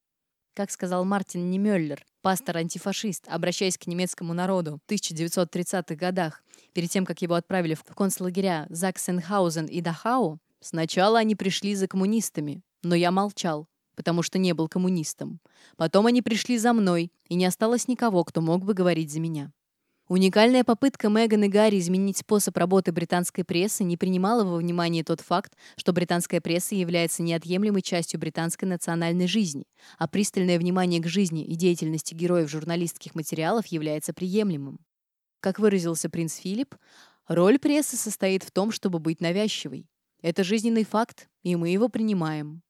Как сказал Мартин Немёллер, пастор-антифашист, обращаясь к немецкому народу в 1930-х годах, перед тем, как его отправили в концлагеря Заксенхаузен и Дахау, сначала они пришли за коммунистами, но я молчал, потому что не был коммунистом. Потом они пришли за мной, и не осталось никого, кто мог бы говорить за меня. Уникальная попытка Меган и Гарри изменить способ работы британской прессы не принимала во внимание тот факт, что британская пресса является неотъемлемой частью британской национальной жизни, а пристальное внимание к жизни и деятельности героев журналистских материалов является приемлемым. Как выразился принц Филипп, роль прессы состоит в том, чтобы быть навязчивой. Это жизненный факт, и мы его принимаем.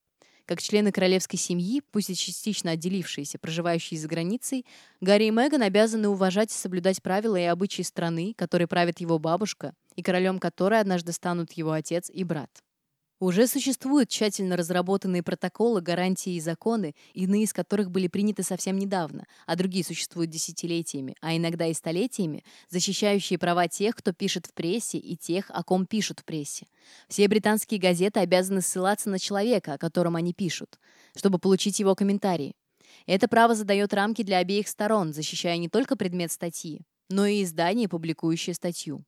Как члены королевской семьи, пусть и частично отделившиеся, проживающие за границей, Гарри и Меган обязаны уважать и соблюдать правила и обычаи страны, которой правит его бабушка, и королем которой однажды станут его отец и брат. Уже существуют тщательно разработанные протоколы, гарантии и законы, иные из которых были приняты совсем недавно, а другие существуют десятилетиями, а иногда и столетиями, защищающие права тех, кто пишет в прессе, и тех, о ком пишут в прессе. Все британские газеты обязаны ссылаться на человека, о котором они пишут, чтобы получить его комментарии. Это право задает рамки для обеих сторон, защищая не только предмет статьи, но и издание, публикующее статью.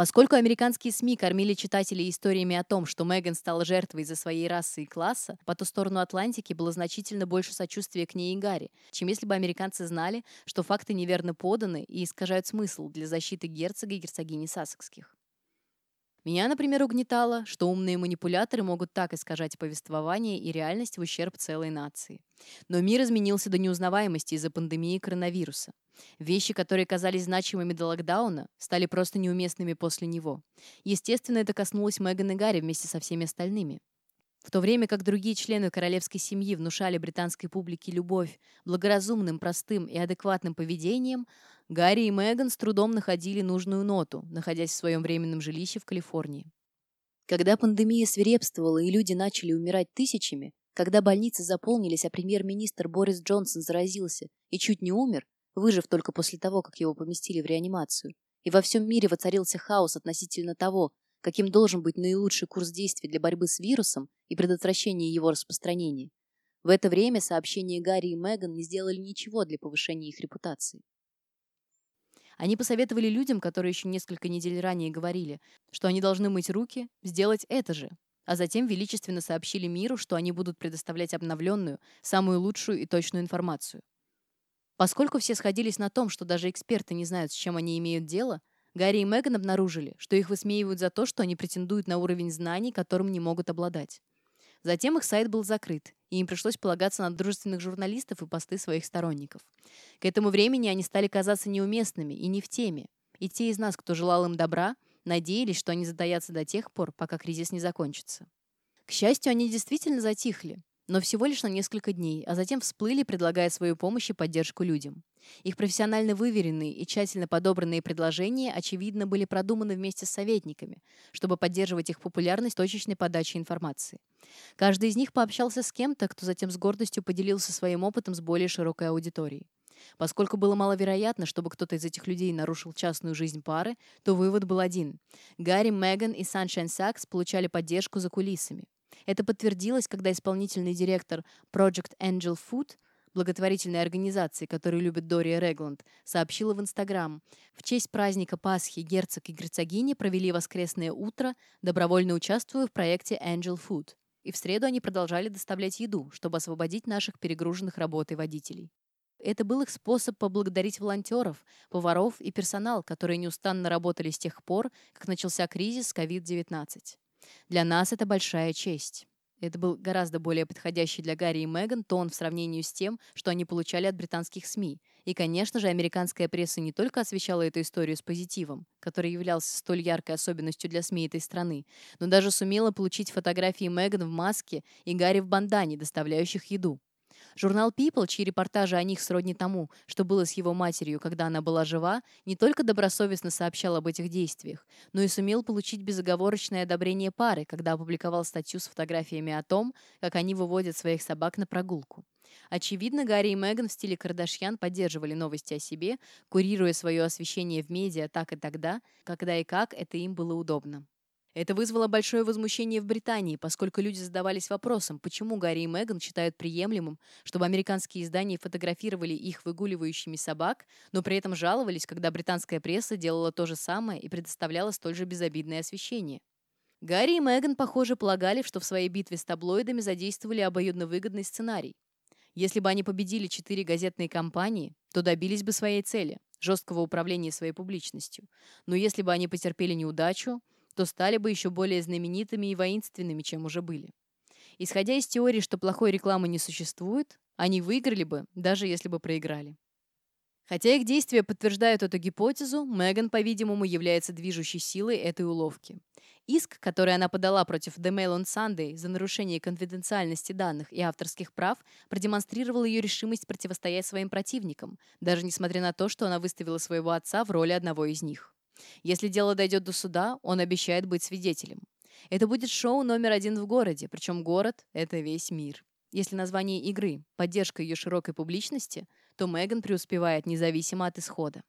Поскольку американские СМИ кормили читателей историями о том, что Меган стала жертвой из-за своей расы и класса, по ту сторону Атлантики было значительно больше сочувствия к ней и Гарри, чем если бы американцы знали, что факты неверно поданы и искажают смысл для защиты герцога и герцогини Сассекских. Меня, например, угнетало, что умные манипуляторы могут так искажать повествование и реальность в ущерб целой нации. Но мир изменился до неузнаваемости из-за пандемии коронавируса. Вещи, которые казались значимыми до локдауна, стали просто неуместными после него. Естественно, это коснулось Меган и Гарри вместе со всеми остальными. В то время как другие члены королевской семьи внушали британской публике любовь благоразумным, простым и адекватным поведением, Гарри и Меган с трудом находили нужную ноту, находясь в своем временном жилище в Калифорнии. Когда пандемия свирепствовала и люди начали умирать тысячами, когда больницы заполнились, а премьер-министр Борис Джонсон заразился и чуть не умер, выжив только после того, как его поместили в реанимацию, и во всем мире воцарился хаос относительно того, каким должен быть наилучший курс действий для борьбы с вирусом и предотвращения его распространения. В это время сообщения Гарри и Меган не сделали ничего для повышения их репутации. Они посоветовали людям, которые еще несколько недель ранее говорили, что они должны мыть руки, сделать это же, а затем величественно сообщили миру, что они будут предоставлять обновленную, самую лучшую и точную информацию. Поскольку все сходились на том, что даже эксперты не знают, с чем они имеют дело, Гарри и Меган обнаружили, что их высмеивают за то, что они претендуют на уровень знаний, которым не могут обладать. Затем их сайт был закрыт, и им пришлось полагаться на дружественных журналистов и посты своих сторонников. К этому времени они стали казаться неуместными и не в теме. И те из нас, кто желал им добра, надеялись, что они затаятся до тех пор, пока кризис не закончится. К счастью, они действительно затихли, но всего лишь на несколько дней, а затем всплыли, предлагая свою помощь и поддержку людям. Их профессионально выверенные и тщательно подобранные предложения, очевидно, были продуманы вместе с советниками, чтобы поддерживать их популярность точечной подачи информации. Каждый из них пообщался с кем-то, кто затем с гордостью поделился своим опытом с более широкой аудиторией. Поскольку было маловероятно, чтобы кто-то из этих людей нарушил частную жизнь пары, то вывод был один. Гарри, Меган и Sunshine Сакс получали поддержку за кулисами. Это подтвердилось, когда исполнительный директор Project Angel Food, благотворительной организации, которую любит Дория Регланд, сообщила в Инстаграм. В честь праздника Пасхи герцог и герцогиня провели воскресное утро, добровольно участвуя в проекте Angel Food. И в среду они продолжали доставлять еду, чтобы освободить наших перегруженных работой водителей. Это был их способ поблагодарить волонтеров, поваров и персонал, которые неустанно работали с тех пор, как начался кризис COVID-19. Для нас это большая честь. Это был гораздо более подходящий для Гарри и Меган тон в сравнении с тем, что они получали от британских СМИ. И, конечно же, американская пресса не только освещала эту историю с позитивом, который являлся столь яркой особенностью для СМИ этой страны, но даже сумела получить фотографии Меган в маске и Гарри в бандане, доставляющих еду. Журнал People, чьи репортажи о них сродни тому, что было с его матерью, когда она была жива, не только добросовестно сообщал об этих действиях, но и сумел получить безоговорочное одобрение пары, когда опубликовал статью с фотографиями о том, как они выводят своих собак на прогулку. Очевидно, Гарри и Меган в стиле Кардашьян поддерживали новости о себе, курируя свое освещение в медиа так и тогда, когда и как это им было удобно. Это вызвало большое возмущение в Британии, поскольку люди задавались вопросом, почему Гарри и Меган считают приемлемым, чтобы американские издания фотографировали их выгуливающими собак, но при этом жаловались, когда британская пресса делала то же самое и предоставляла столь же безобидное освещение. Гарри и Меган, похоже, полагали, что в своей битве с таблоидами задействовали обоюдно выгодный сценарий. Если бы они победили четыре газетные компании, то добились бы своей цели – жесткого управления своей публичностью. Но если бы они потерпели неудачу, то стали бы еще более знаменитыми и воинственными, чем уже были. Исходя из теории, что плохой рекламы не существует, они выиграли бы, даже если бы проиграли. Хотя их действия подтверждают эту гипотезу, Меган, по-видимому, является движущей силой этой уловки. Иск, который она подала против The Mail on Sunday за нарушение конфиденциальности данных и авторских прав, продемонстрировал ее решимость противостоять своим противникам, даже несмотря на то, что она выставила своего отца в роли одного из них. Если дело дойдет до суда, он обещает быть свидетелем. Это будет шоу номер один в городе, причем город — это весь мир. Если название игры — поддержка ее широкой публичности, то Меган преуспевает независимо от исхода.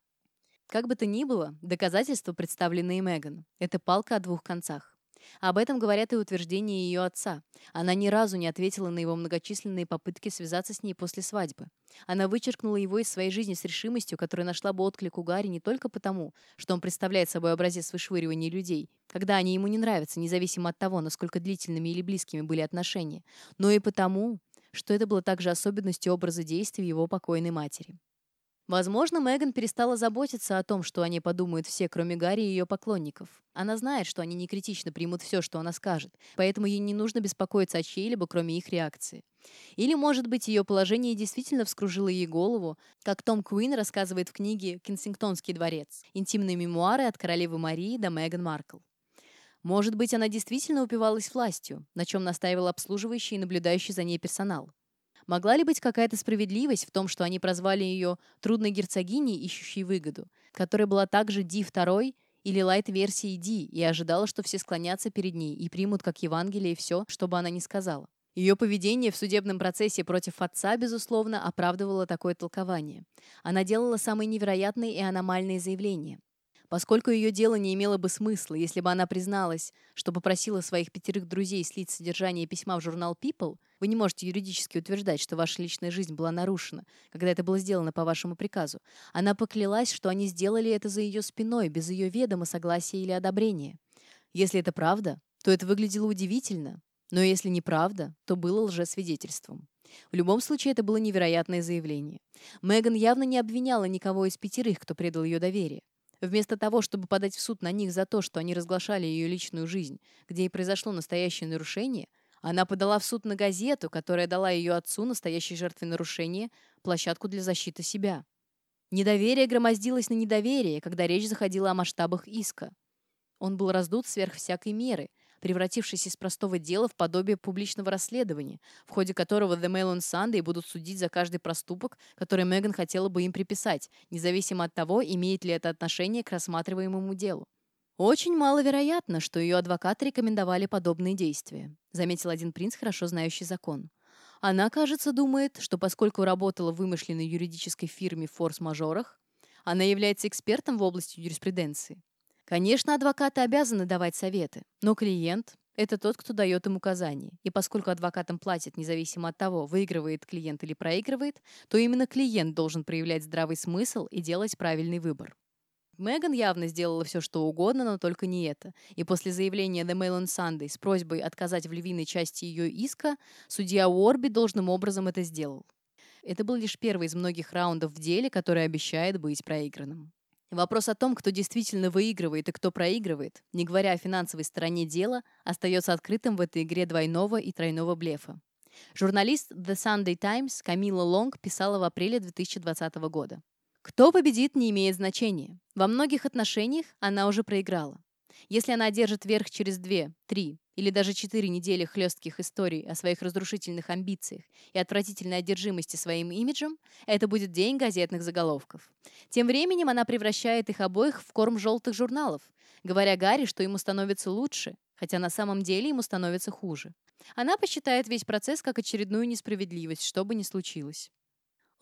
Как бы то ни было, доказательства, представленные Меган, это палка о двух концах. Об этом говорят и утверждения ее отца. Она ни разу не ответила на его многочисленные попытки связаться с ней после свадьбы. Она вычеркнула его из своей жизни с решимостью, которая нашла бы отклик у Гарри не только потому, что он представляет собой образец вышвыривания людей, когда они ему не нравятся, независимо от того, насколько длительными или близкими были отношения, но и потому, что это было также особенностью образа действий его покойной матери. Возможно, Меган перестала заботиться о том, что они подумают все, кроме Гарри и ее поклонников. Она знает, что они не критично примут все, что она скажет, поэтому ей не нужно беспокоиться о чьей-либо, кроме их реакции. Или, может быть, ее положение действительно вскружило ей голову, как Том Куин рассказывает в книге «Кенсингтонский дворец. Интимные мемуары от королевы Марии до Меган Маркл». Может быть, она действительно упивалась властью, на чем настаивал обслуживающий и наблюдающий за ней персонал. Могла ли быть какая-то справедливость в том, что они прозвали ее «трудной герцогиней, ищущей выгоду», которая была также Ди II или лайт-версией Ди и ожидала, что все склонятся перед ней и примут как Евангелие все, что бы она ни сказала? Ее поведение в судебном процессе против отца, безусловно, оправдывало такое толкование. Она делала самые невероятные и аномальные заявления. Поскольку ее дело не имело бы смысла, если бы она призналась, что попросила своих пятерых друзей слить содержание письма в журнал People, вы не можете юридически утверждать, что ваша личная жизнь была нарушена, когда это было сделано по вашему приказу. Она поклялась, что они сделали это за ее спиной, без ее ведома, согласия или одобрения. Если это правда, то это выглядело удивительно, но если неправда, то было лжесвидетельством. В любом случае, это было невероятное заявление. Меган явно не обвиняла никого из пятерых, кто предал ее доверие. Вместо того, чтобы подать в суд на них за то, что они разглашали ее личную жизнь, где и произошло настоящее нарушение, она подала в суд на газету, которая дала ее отцу, настоящей жертве нарушения, площадку для защиты себя. Недоверие громоздилось на недоверие, когда речь заходила о масштабах иска. Он был раздут сверх всякой меры – превратившись из простого дела в подобие публичного расследования, в ходе которого The Mail on Sunday будут судить за каждый проступок, который Меган хотела бы им приписать, независимо от того, имеет ли это отношение к рассматриваемому делу. «Очень маловероятно, что ее адвокаты рекомендовали подобные действия», заметил один принц, хорошо знающий закон. Она, кажется, думает, что поскольку работала в вымышленной юридической фирме в форс-мажорах, она является экспертом в области юриспруденции. Конечно, адвокаты обязаны давать советы, но клиент – это тот, кто дает им указания. И поскольку адвокатам платят независимо от того, выигрывает клиент или проигрывает, то именно клиент должен проявлять здравый смысл и делать правильный выбор. Меган явно сделала все, что угодно, но только не это. И после заявления The Mail on Sunday с просьбой отказать в львиной части ее иска, судья Уорби должным образом это сделал. Это был лишь первый из многих раундов в деле, который обещает быть проигранным. Вопрос о том, кто действительно выигрывает и кто проигрывает, не говоря о финансовой стороне дела, остается открытым в этой игре двойного и тройного блефа. Журналист The Sunday Times Камила Лонг писала в апреле 2020 года. Кто победит, не имеет значения. Во многих отношениях она уже проиграла. Если она одержит верх через две, три или даже четыре недели хлестких историй о своих разрушительных амбициях и отвратительной одержимости своим имиджем, это будет день газетных заголовков. Тем временем она превращает их обоих в корм желтых журналов, говоря Гарри, что ему становится лучше, хотя на самом деле ему становится хуже. Она посчитает весь процесс как очередную несправедливость, что бы ни случилось.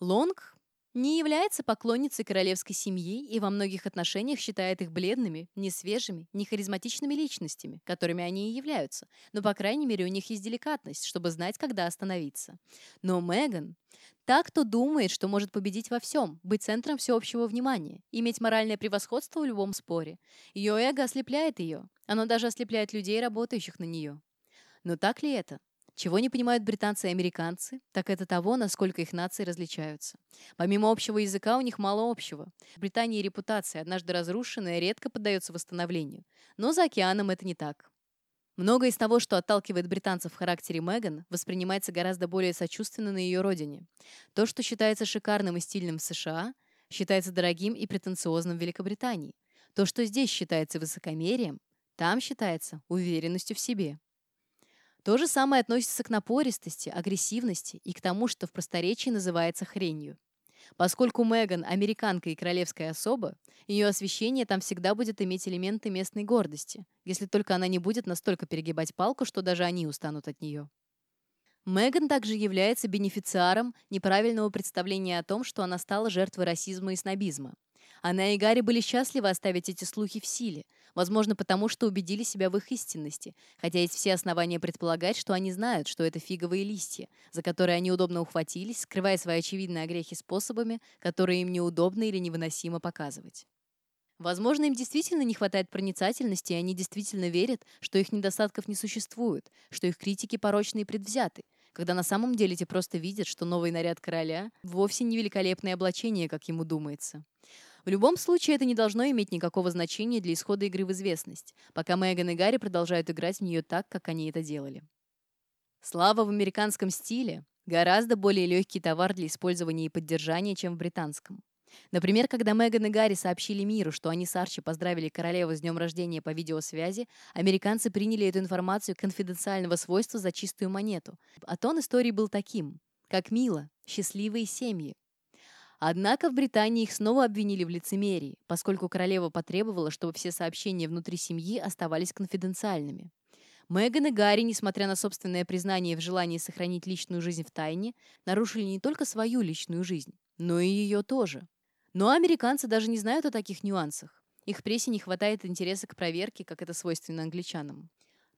Лонг не является поклонницей королевской семьи и во многих отношениях считает их бледными, несвежими, нехаризматичными личностями, которыми они и являются, но, по крайней мере, у них есть деликатность, чтобы знать, когда остановиться. Но Меган – так, кто думает, что может победить во всем, быть центром всеобщего внимания, иметь моральное превосходство в любом споре. Ее эго ослепляет ее, оно даже ослепляет людей, работающих на нее. Но так ли это? Чего не понимают британцы и американцы, так это того, насколько их нации различаются. Помимо общего языка у них мало общего. В Британии репутация, однажды разрушенная, редко поддается восстановлению. Но за океаном это не так. Многое из того, что отталкивает британцев в характере Меган, воспринимается гораздо более сочувственно на ее родине. То, что считается шикарным и стильным в США, считается дорогим и претенциозным в Великобритании. То, что здесь считается высокомерием, там считается уверенностью в себе. То же самое относится к напористости, агрессивности и к тому, что в просторечии называется хренью. Поскольку Меган – американка и королевская особа, ее освещение там всегда будет иметь элементы местной гордости, если только она не будет настолько перегибать палку, что даже они устанут от нее. Меган также является бенефициаром неправильного представления о том, что она стала жертвой расизма и снобизма. Она и Гарри были счастливы оставить эти слухи в силе, возможно, потому что убедили себя в их истинности, хотя есть все основания предполагать, что они знают, что это фиговые листья, за которые они удобно ухватились, скрывая свои очевидные огрехи способами, которые им неудобно или невыносимо показывать. Возможно, им действительно не хватает проницательности, и они действительно верят, что их недостатков не существует, что их критики порочны и предвзяты, когда на самом деле те просто видят, что новый наряд короля вовсе не великолепное облачение, как ему думается. В любом случае, это не должно иметь никакого значения для исхода игры в известность, пока Меган и Гарри продолжают играть в нее так, как они это делали. Слава в американском стиле – гораздо более легкий товар для использования и поддержания, чем в британском. Например, когда Меган и Гарри сообщили миру, что они с Арчи поздравили королеву с днем рождения по видеосвязи, американцы приняли эту информацию конфиденциального свойства за чистую монету. А тон истории был таким. Как мило, счастливые семьи, Однако в Британии их снова обвинили в лицемерии, поскольку королева потребовала, чтобы все сообщения внутри семьи оставались конфиденциальными. Меган и Гарри, несмотря на собственное признание в желании сохранить личную жизнь в тайне, нарушили не только свою личную жизнь, но и ее тоже. Но американцы даже не знают о таких нюансах. Их прессе не хватает интереса к проверке, как это свойственно англичанам.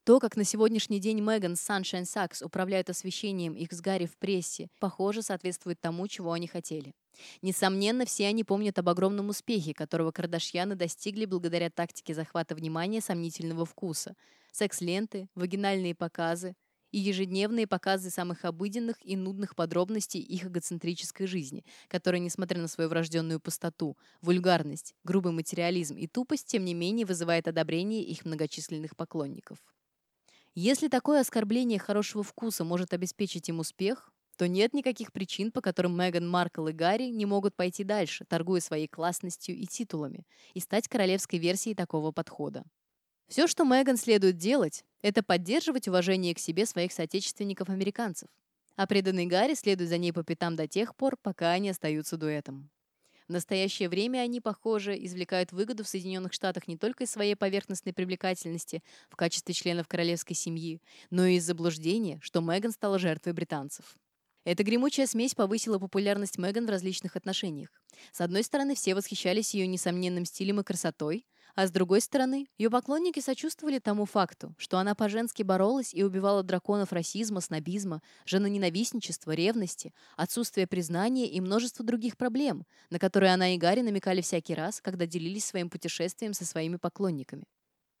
То, как на сегодняшний день Меган с Sunshine Сакс управляют освещением их с Гарри в прессе, похоже, соответствует тому, чего они хотели. Несомненно, все они помнят об огромном успехе, которого Кардашьяны достигли благодаря тактике захвата внимания сомнительного вкуса. Секс-ленты, вагинальные показы и ежедневные показы самых обыденных и нудных подробностей их эгоцентрической жизни, которая, несмотря на свою врожденную пустоту, вульгарность, грубый материализм и тупость, тем не менее вызывает одобрение их многочисленных поклонников. Если такое оскорбление хорошего вкуса может обеспечить им успех, то нет никаких причин, по которым Меган Маркл и Гарри не могут пойти дальше, торгуя своей классностью и титулами, и стать королевской версией такого подхода. Все, что Меган следует делать, это поддерживать уважение к себе своих соотечественников-американцев, а преданный Гарри следует за ней по пятам до тех пор, пока они остаются дуэтом. В настоящее время они, похоже, извлекают выгоду в Соединенных Штатах не только из своей поверхностной привлекательности в качестве членов королевской семьи, но и из заблуждения, что Меган стала жертвой британцев. Эта гремучая смесь повысила популярность Меган в различных отношениях. С одной стороны, все восхищались ее несомненным стилем и красотой, а с другой стороны, ее поклонники сочувствовали тому факту, что она по-женски боролась и убивала драконов расизма, снобизма, женоненавистничества, ревности, отсутствия признания и множество других проблем, на которые она и Гарри намекали всякий раз, когда делились своим путешествием со своими поклонниками.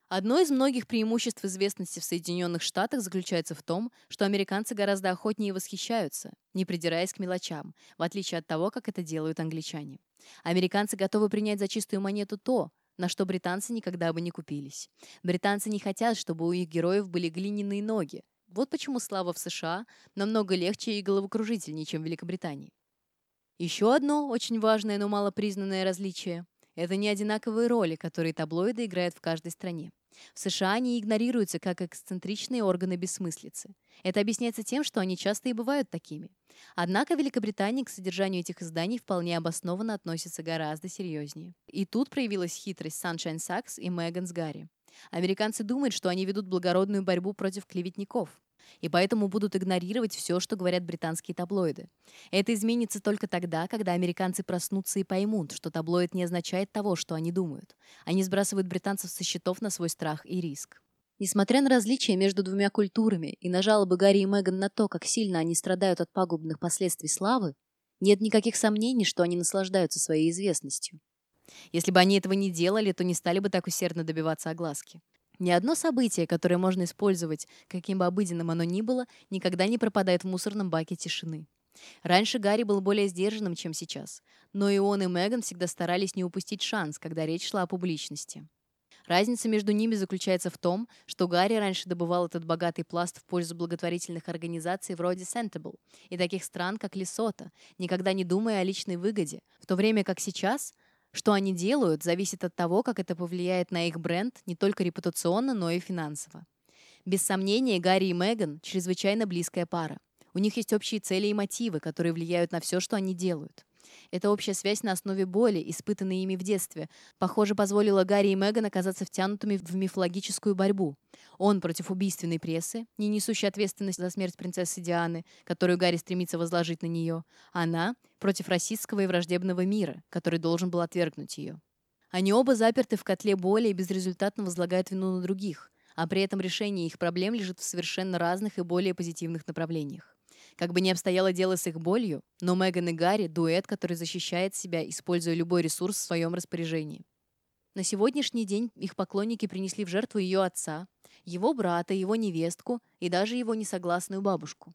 Одно из многих преимуществ известности в Соединенных Штатах заключается в том, что американцы гораздо охотнее восхищаются, не придираясь к мелочам, в отличие от того, как это делают англичане. Американцы готовы принять за чистую монету то, на что британцы никогда бы не купились. Британцы не хотят, чтобы у их героев были глиняные ноги. Вот почему слава в США намного легче и головокружительнее, чем в Великобритании. Еще одно очень важное, но малопризнанное различие – это неодинаковые роли, которые таблоиды играют в каждой стране. В США они игнорируются как эксцентричные органы бессмыслицы. Это объясняется тем, что они часто и бывают такими. Однако Великобритания к содержанию этих изданий вполне обоснованно относится гораздо серьезнее. И тут проявилась хитрость Sunshine Sacks и Меган с Гарри. Американцы думают, что они ведут благородную борьбу против клеветников и поэтому будут игнорировать все, что говорят британские таблоиды. Это изменится только тогда, когда американцы проснутся и поймут, что таблоид не означает того, что они думают. Они сбрасывают британцев со счетов на свой страх и риск. Несмотря на различия между двумя культурами и на жалобы Гарри и Меган на то, как сильно они страдают от пагубных последствий славы, нет никаких сомнений, что они наслаждаются своей известностью. Если бы они этого не делали, то не стали бы так усердно добиваться огласки. Ни одно событие, которое можно использовать, каким бы обыденным оно ни было, никогда не пропадает в мусорном баке тишины. Раньше Гарри был более сдержанным, чем сейчас, но и он, и Меган всегда старались не упустить шанс, когда речь шла о публичности. Разница между ними заключается в том, что Гарри раньше добывал этот богатый пласт в пользу благотворительных организаций вроде Sentable и таких стран, как Лесото, никогда не думая о личной выгоде, в то время как сейчас что они делают, зависит от того, как это повлияет на их бренд не только репутационно, но и финансово. Без сомнения, Гарри и Меган – чрезвычайно близкая пара. У них есть общие цели и мотивы, которые влияют на все, что они делают. Эта общая связь на основе боли, испытанной ими в детстве, похоже, позволила Гарри и Меган оказаться втянутыми в мифологическую борьбу. Он против убийственной прессы, не несущей ответственность за смерть принцессы Дианы, которую Гарри стремится возложить на нее. Она против расистского и враждебного мира, который должен был отвергнуть ее. Они оба заперты в котле боли и безрезультатно возлагают вину на других, а при этом решение их проблем лежит в совершенно разных и более позитивных направлениях. Как бы ни обстояло дело с их болью, но Меган и Гарри – дуэт, который защищает себя, используя любой ресурс в своем распоряжении. На сегодняшний день их поклонники принесли в жертву ее отца, его брата, его невестку и даже его несогласную бабушку.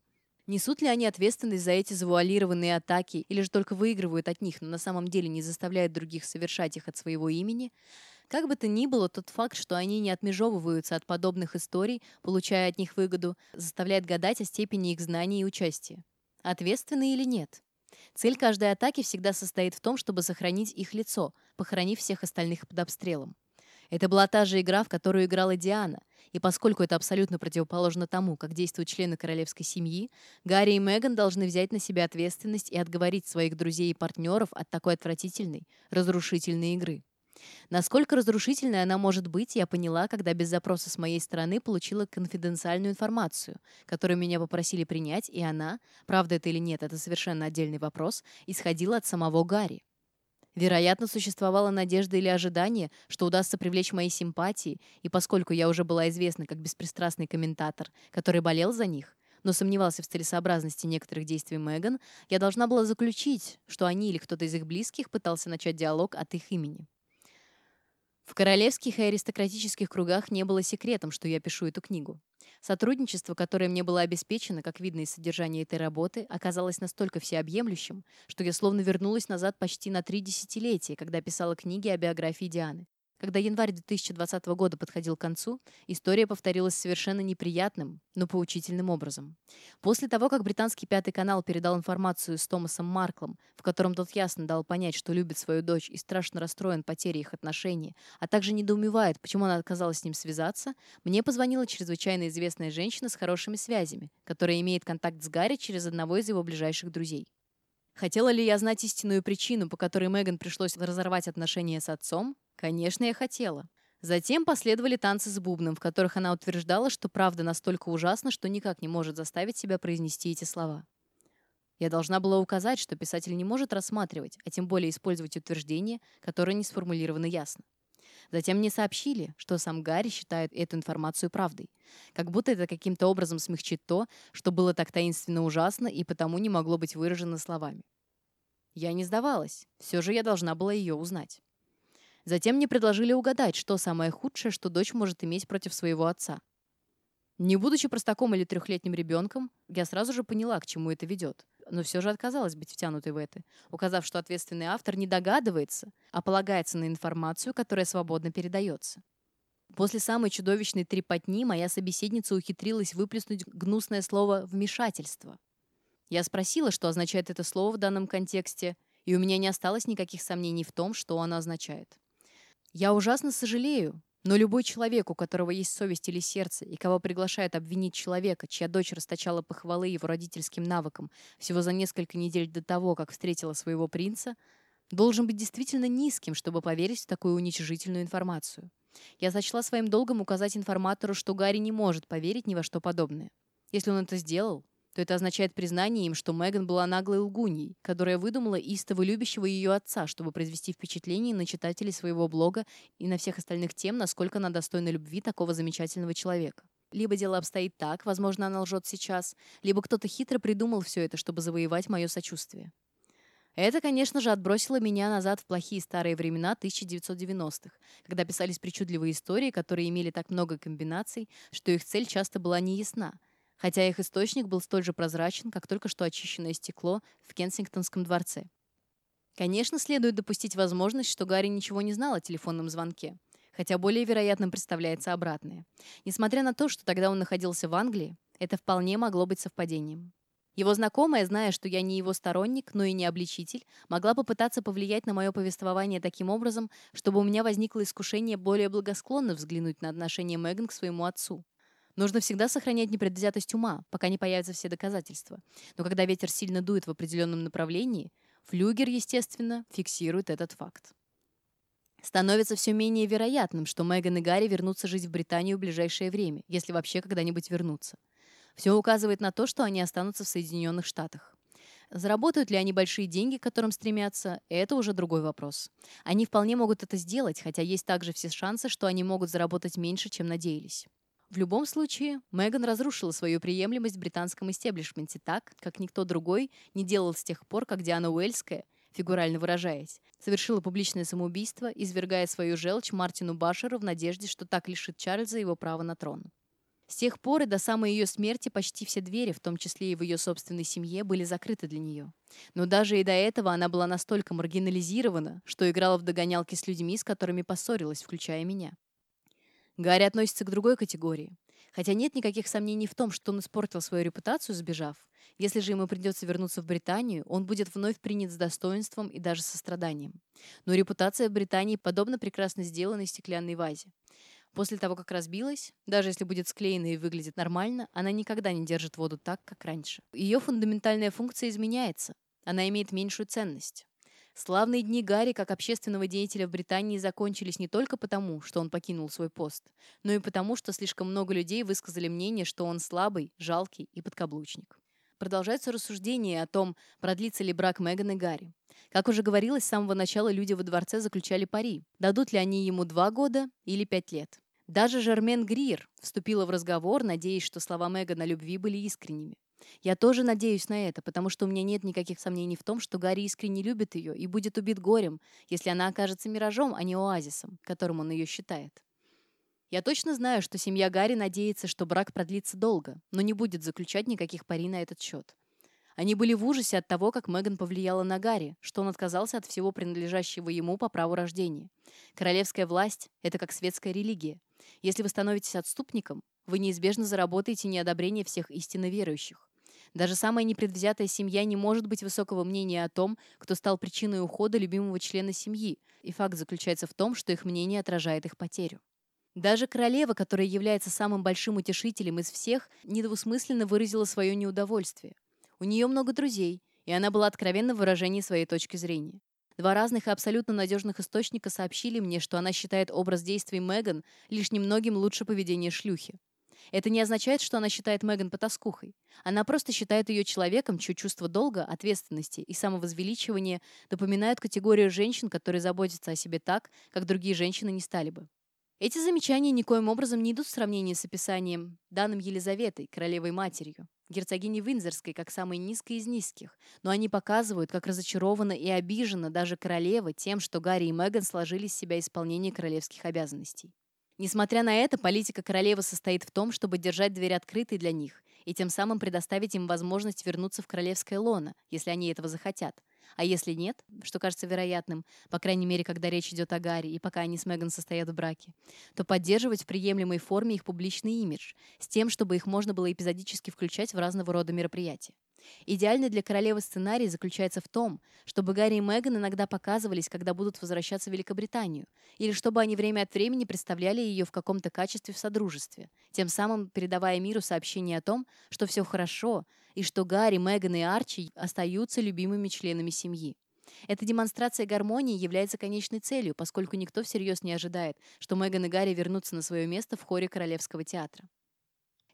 Несут ли они ответственность за эти завуалированные атаки или же только выигрывают от них, но на самом деле не заставляют других совершать их от своего имени – как бы то ни было, тот факт, что они не отмежевываются от подобных историй, получая от них выгоду, заставляет гадать о степени их знаний и участия. Ответственны или нет? Цель каждой атаки всегда состоит в том, чтобы сохранить их лицо, похоронив всех остальных под обстрелом. Это была та же игра, в которую играла Диана, и поскольку это абсолютно противоположно тому, как действуют члены королевской семьи, Гарри и Меган должны взять на себя ответственность и отговорить своих друзей и партнеров от такой отвратительной, разрушительной игры. Насколько разрушительной она может быть, я поняла, когда без запроса с моей стороны получила конфиденциальную информацию, которую меня попросили принять, и она, правда это или нет, это совершенно отдельный вопрос, исходила от самого Гарри. Вероятно, существовала надежда или ожидание, что удастся привлечь мои симпатии, и поскольку я уже была известна как беспристрастный комментатор, который болел за них, но сомневался в целесообразности некоторых действий Меган, я должна была заключить, что они или кто-то из их близких пытался начать диалог от их имени. В королевских и аристократических кругах не было секретом, что я пишу эту книгу. Сотрудничество, которое мне было обеспечено, как видно из содержания этой работы, оказалось настолько всеобъемлющим, что я словно вернулась назад почти на три десятилетия, когда писала книги о биографии Дианы. Когда январь 2020 года подходил к концу, история повторилась совершенно неприятным, но поучительным образом. После того, как британский Пятый канал передал информацию с Томасом Марклом, в котором тот ясно дал понять, что любит свою дочь и страшно расстроен потерей их отношений, а также недоумевает, почему она отказалась с ним связаться, мне позвонила чрезвычайно известная женщина с хорошими связями, которая имеет контакт с Гарри через одного из его ближайших друзей. Хотела ли я знать истинную причину, по которой Меган пришлось разорвать отношения с отцом? Конечно, я хотела. Затем последовали танцы с бубном, в которых она утверждала, что правда настолько ужасна, что никак не может заставить себя произнести эти слова. Я должна была указать, что писатель не может рассматривать, а тем более использовать утверждения, которые не сформулированы ясно. Затем мне сообщили, что сам Гарри считает эту информацию правдой. Как будто это каким-то образом смягчит то, что было так таинственно ужасно и потому не могло быть выражено словами. Я не сдавалась. Все же я должна была ее узнать. Затем мне предложили угадать, что самое худшее, что дочь может иметь против своего отца. Не будучи простаком или трехлетним ребенком, я сразу же поняла, к чему это ведет. Но все же отказалась быть втянутой в это, указав, что ответственный автор не догадывается, а полагается на информацию, которая свободно передается. После самой чудовищной трепотни моя собеседница ухитрилась выплеснуть гнусное слово «вмешательство». Я спросила, что означает это слово в данном контексте, и у меня не осталось никаких сомнений в том, что оно означает. Я ужасно сожалею, но любой человек, у которого есть совесть или сердце, и кого приглашают обвинить человека, чья дочь расточала похвалы его родительским навыкам всего за несколько недель до того, как встретила своего принца, должен быть действительно низким, чтобы поверить в такую уничижительную информацию. Я сочла своим долгом указать информатору, что Гарри не может поверить ни во что подобное. Если он это сделал, то это означает признание им, что Меган была наглой лгуньей, которая выдумала истово любящего ее отца, чтобы произвести впечатление на читателей своего блога и на всех остальных тем, насколько она достойна любви такого замечательного человека. Либо дело обстоит так, возможно, она лжет сейчас, либо кто-то хитро придумал все это, чтобы завоевать мое сочувствие. Это, конечно же, отбросило меня назад в плохие старые времена 1990-х, когда писались причудливые истории, которые имели так много комбинаций, что их цель часто была неясна, хотя их источник был столь же прозрачен, как только что очищенное стекло в Кенсингтонском дворце. Конечно, следует допустить возможность, что Гарри ничего не знал о телефонном звонке, хотя более вероятным представляется обратное. Несмотря на то, что тогда он находился в Англии, это вполне могло быть совпадением. Его знакомая, зная, что я не его сторонник, но и не обличитель, могла попытаться повлиять на мое повествование таким образом, чтобы у меня возникло искушение более благосклонно взглянуть на отношение Меган к своему отцу. Нужно всегда сохранять непредвзятость ума, пока не появятся все доказательства. Но когда ветер сильно дует в определенном направлении, флюгер, естественно, фиксирует этот факт. Становится все менее вероятным, что Меган и Гарри вернутся жить в Британию в ближайшее время, если вообще когда-нибудь вернутся. Все указывает на то, что они останутся в Соединенных Штатах. Заработают ли они большие деньги, к которым стремятся, это уже другой вопрос. Они вполне могут это сделать, хотя есть также все шансы, что они могут заработать меньше, чем надеялись. В любом случае, Меган разрушила свою приемлемость в британском истеблишменте так, как никто другой не делал с тех пор, как Диана Уэльская, фигурально выражаясь, совершила публичное самоубийство, извергая свою желчь Мартину Башеру в надежде, что так лишит Чарльза его права на трон. С тех пор и до самой ее смерти почти все двери, в том числе и в ее собственной семье, были закрыты для нее. Но даже и до этого она была настолько маргинализирована, что играла в догонялки с людьми, с которыми поссорилась, включая меня. Гарри относится к другой категории. Хотя нет никаких сомнений в том, что он испортил свою репутацию, сбежав. Если же ему придется вернуться в Британию, он будет вновь принят с достоинством и даже состраданием. Но репутация в Британии подобно прекрасно сделанной стеклянной вазе. После того, как разбилась, даже если будет склеена и выглядит нормально, она никогда не держит воду так, как раньше. Ее фундаментальная функция изменяется. Она имеет меньшую ценность. Славные дни Гарри как общественного деятеля в Британии закончились не только потому, что он покинул свой пост, но и потому, что слишком много людей высказали мнение, что он слабый, жалкий и подкаблучник. Продолжаются рассуждения о том, продлится ли брак Меган и Гарри. Как уже говорилось, с самого начала люди во дворце заключали пари, дадут ли они ему два года или пять лет. Даже Жермен Грир вступила в разговор, надеясь, что слова Меган о любви были искренними. Я тоже надеюсь на это, потому что у меня нет никаких сомнений в том, что Гарри искренне любит ее и будет убит горем, если она окажется миражом, а не оазисом, которым он ее считает. Я точно знаю, что семья Гарри надеется, что брак продлится долго, но не будет заключать никаких пари на этот счет. Они были в ужасе от того, как Меган повлияла на Гарри, что он отказался от всего принадлежащего ему по праву рождения. Королевская власть – это как светская религия. Если вы становитесь отступником, вы неизбежно заработаете неодобрение всех истинно верующих. Даже самая непредвзятая семья не может быть высокого мнения о том, кто стал причиной ухода любимого члена семьи, и факт заключается в том, что их мнение отражает их потерю. Даже королева, которая является самым большим утешителем из всех, недвусмысленно выразила свое неудовольствие – у нее много друзей, и она была откровенна в выражении своей точки зрения. Два разных и абсолютно надежных источника сообщили мне, что она считает образ действий Меган лишь немногим лучше поведения шлюхи. Это не означает, что она считает Меган потаскухой. Она просто считает ее человеком, чье чувство долга, ответственности и самовозвеличивания напоминают категорию женщин, которые заботятся о себе так, как другие женщины не стали бы. Эти замечания никоим образом не идут в сравнении с описанием, данным Елизаветой, королевой-матерью герцогини Виндзорской как самой низкой из низких, но они показывают, как разочарована и обижена даже королева тем, что Гарри и Меган сложили с себя исполнение королевских обязанностей. Несмотря на это, политика королевы состоит в том, чтобы держать дверь открытой для них и тем самым предоставить им возможность вернуться в королевское лоно, если они этого захотят, а если нет, что кажется вероятным, по крайней мере, когда речь идет о Гарри и пока они с Меган состоят в браке, то поддерживать в приемлемой форме их публичный имидж, с тем, чтобы их можно было эпизодически включать в разного рода мероприятия. Идеальный для королевы сценарий заключается в том, чтобы Гарри и Меган иногда показывались, когда будут возвращаться в Великобританию, или чтобы они время от времени представляли ее в каком-то качестве в содружестве, тем самым передавая миру сообщение о том, что все хорошо, и что Гарри, Меган и Арчи остаются любимыми членами семьи. Эта демонстрация гармонии является конечной целью, поскольку никто всерьез не ожидает, что Меган и Гарри вернутся на свое место в хоре Королевского театра.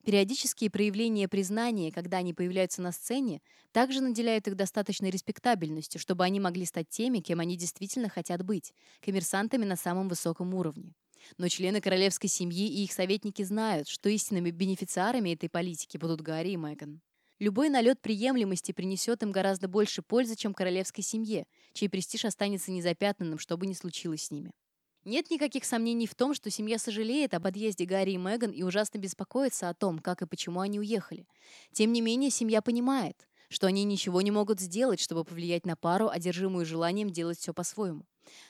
Периодические проявления признания, когда они появляются на сцене, также наделяют их достаточной респектабельностью, чтобы они могли стать теми, кем они действительно хотят быть, коммерсантами на самом высоком уровне. Но члены королевской семьи и их советники знают, что истинными бенефициарами этой политики будут Гарри и Меган. Любой налет приемлемости принесет им гораздо больше пользы, чем королевской семье, чей престиж останется незапятнанным, что бы ни случилось с ними. Нет никаких сомнений в том, что семья сожалеет об отъезде Гарри и Меган и ужасно беспокоится о том, как и почему они уехали. Тем не менее, семья понимает, что они ничего не могут сделать, чтобы повлиять на пару, одержимую желанием делать все по-своему.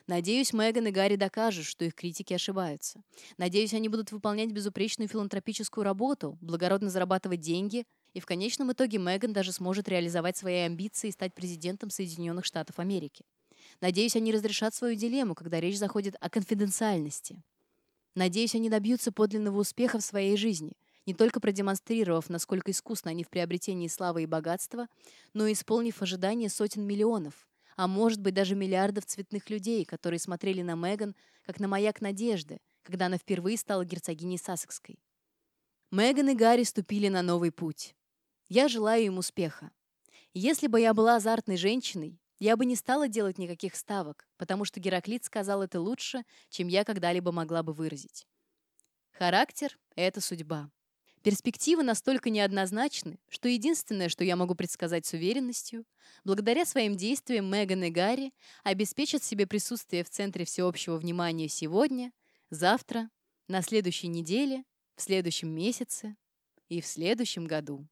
Надеюсь, Меган и Гарри докажут, что их критики ошибаются. Надеюсь, они будут выполнять безупречную филантропическую работу, благородно зарабатывать деньги, и в конечном итоге Меган даже сможет реализовать свои амбиции и стать президентом Соединенных Штатов Америки. Надеюсь, они разрешат свою дилемму, когда речь заходит о конфиденциальности. Надеюсь, они добьются подлинного успеха в своей жизни, не только продемонстрировав, насколько искусно они в приобретении славы и богатства, но и исполнив ожидания сотен миллионов, а может быть даже миллиардов цветных людей, которые смотрели на Меган как на маяк надежды, когда она впервые стала герцогиней Сассекской. Меган и Гарри ступили на новый путь. Я желаю им успеха. Если бы я была азартной женщиной, я бы не стала делать никаких ставок, потому что Гераклит сказал это лучше, чем я когда-либо могла бы выразить. Характер — это судьба. Перспективы настолько неоднозначны, что единственное, что я могу предсказать с уверенностью, благодаря своим действиям Меган и Гарри обеспечат себе присутствие в центре всеобщего внимания сегодня, завтра, на следующей неделе, в следующем месяце и в следующем году.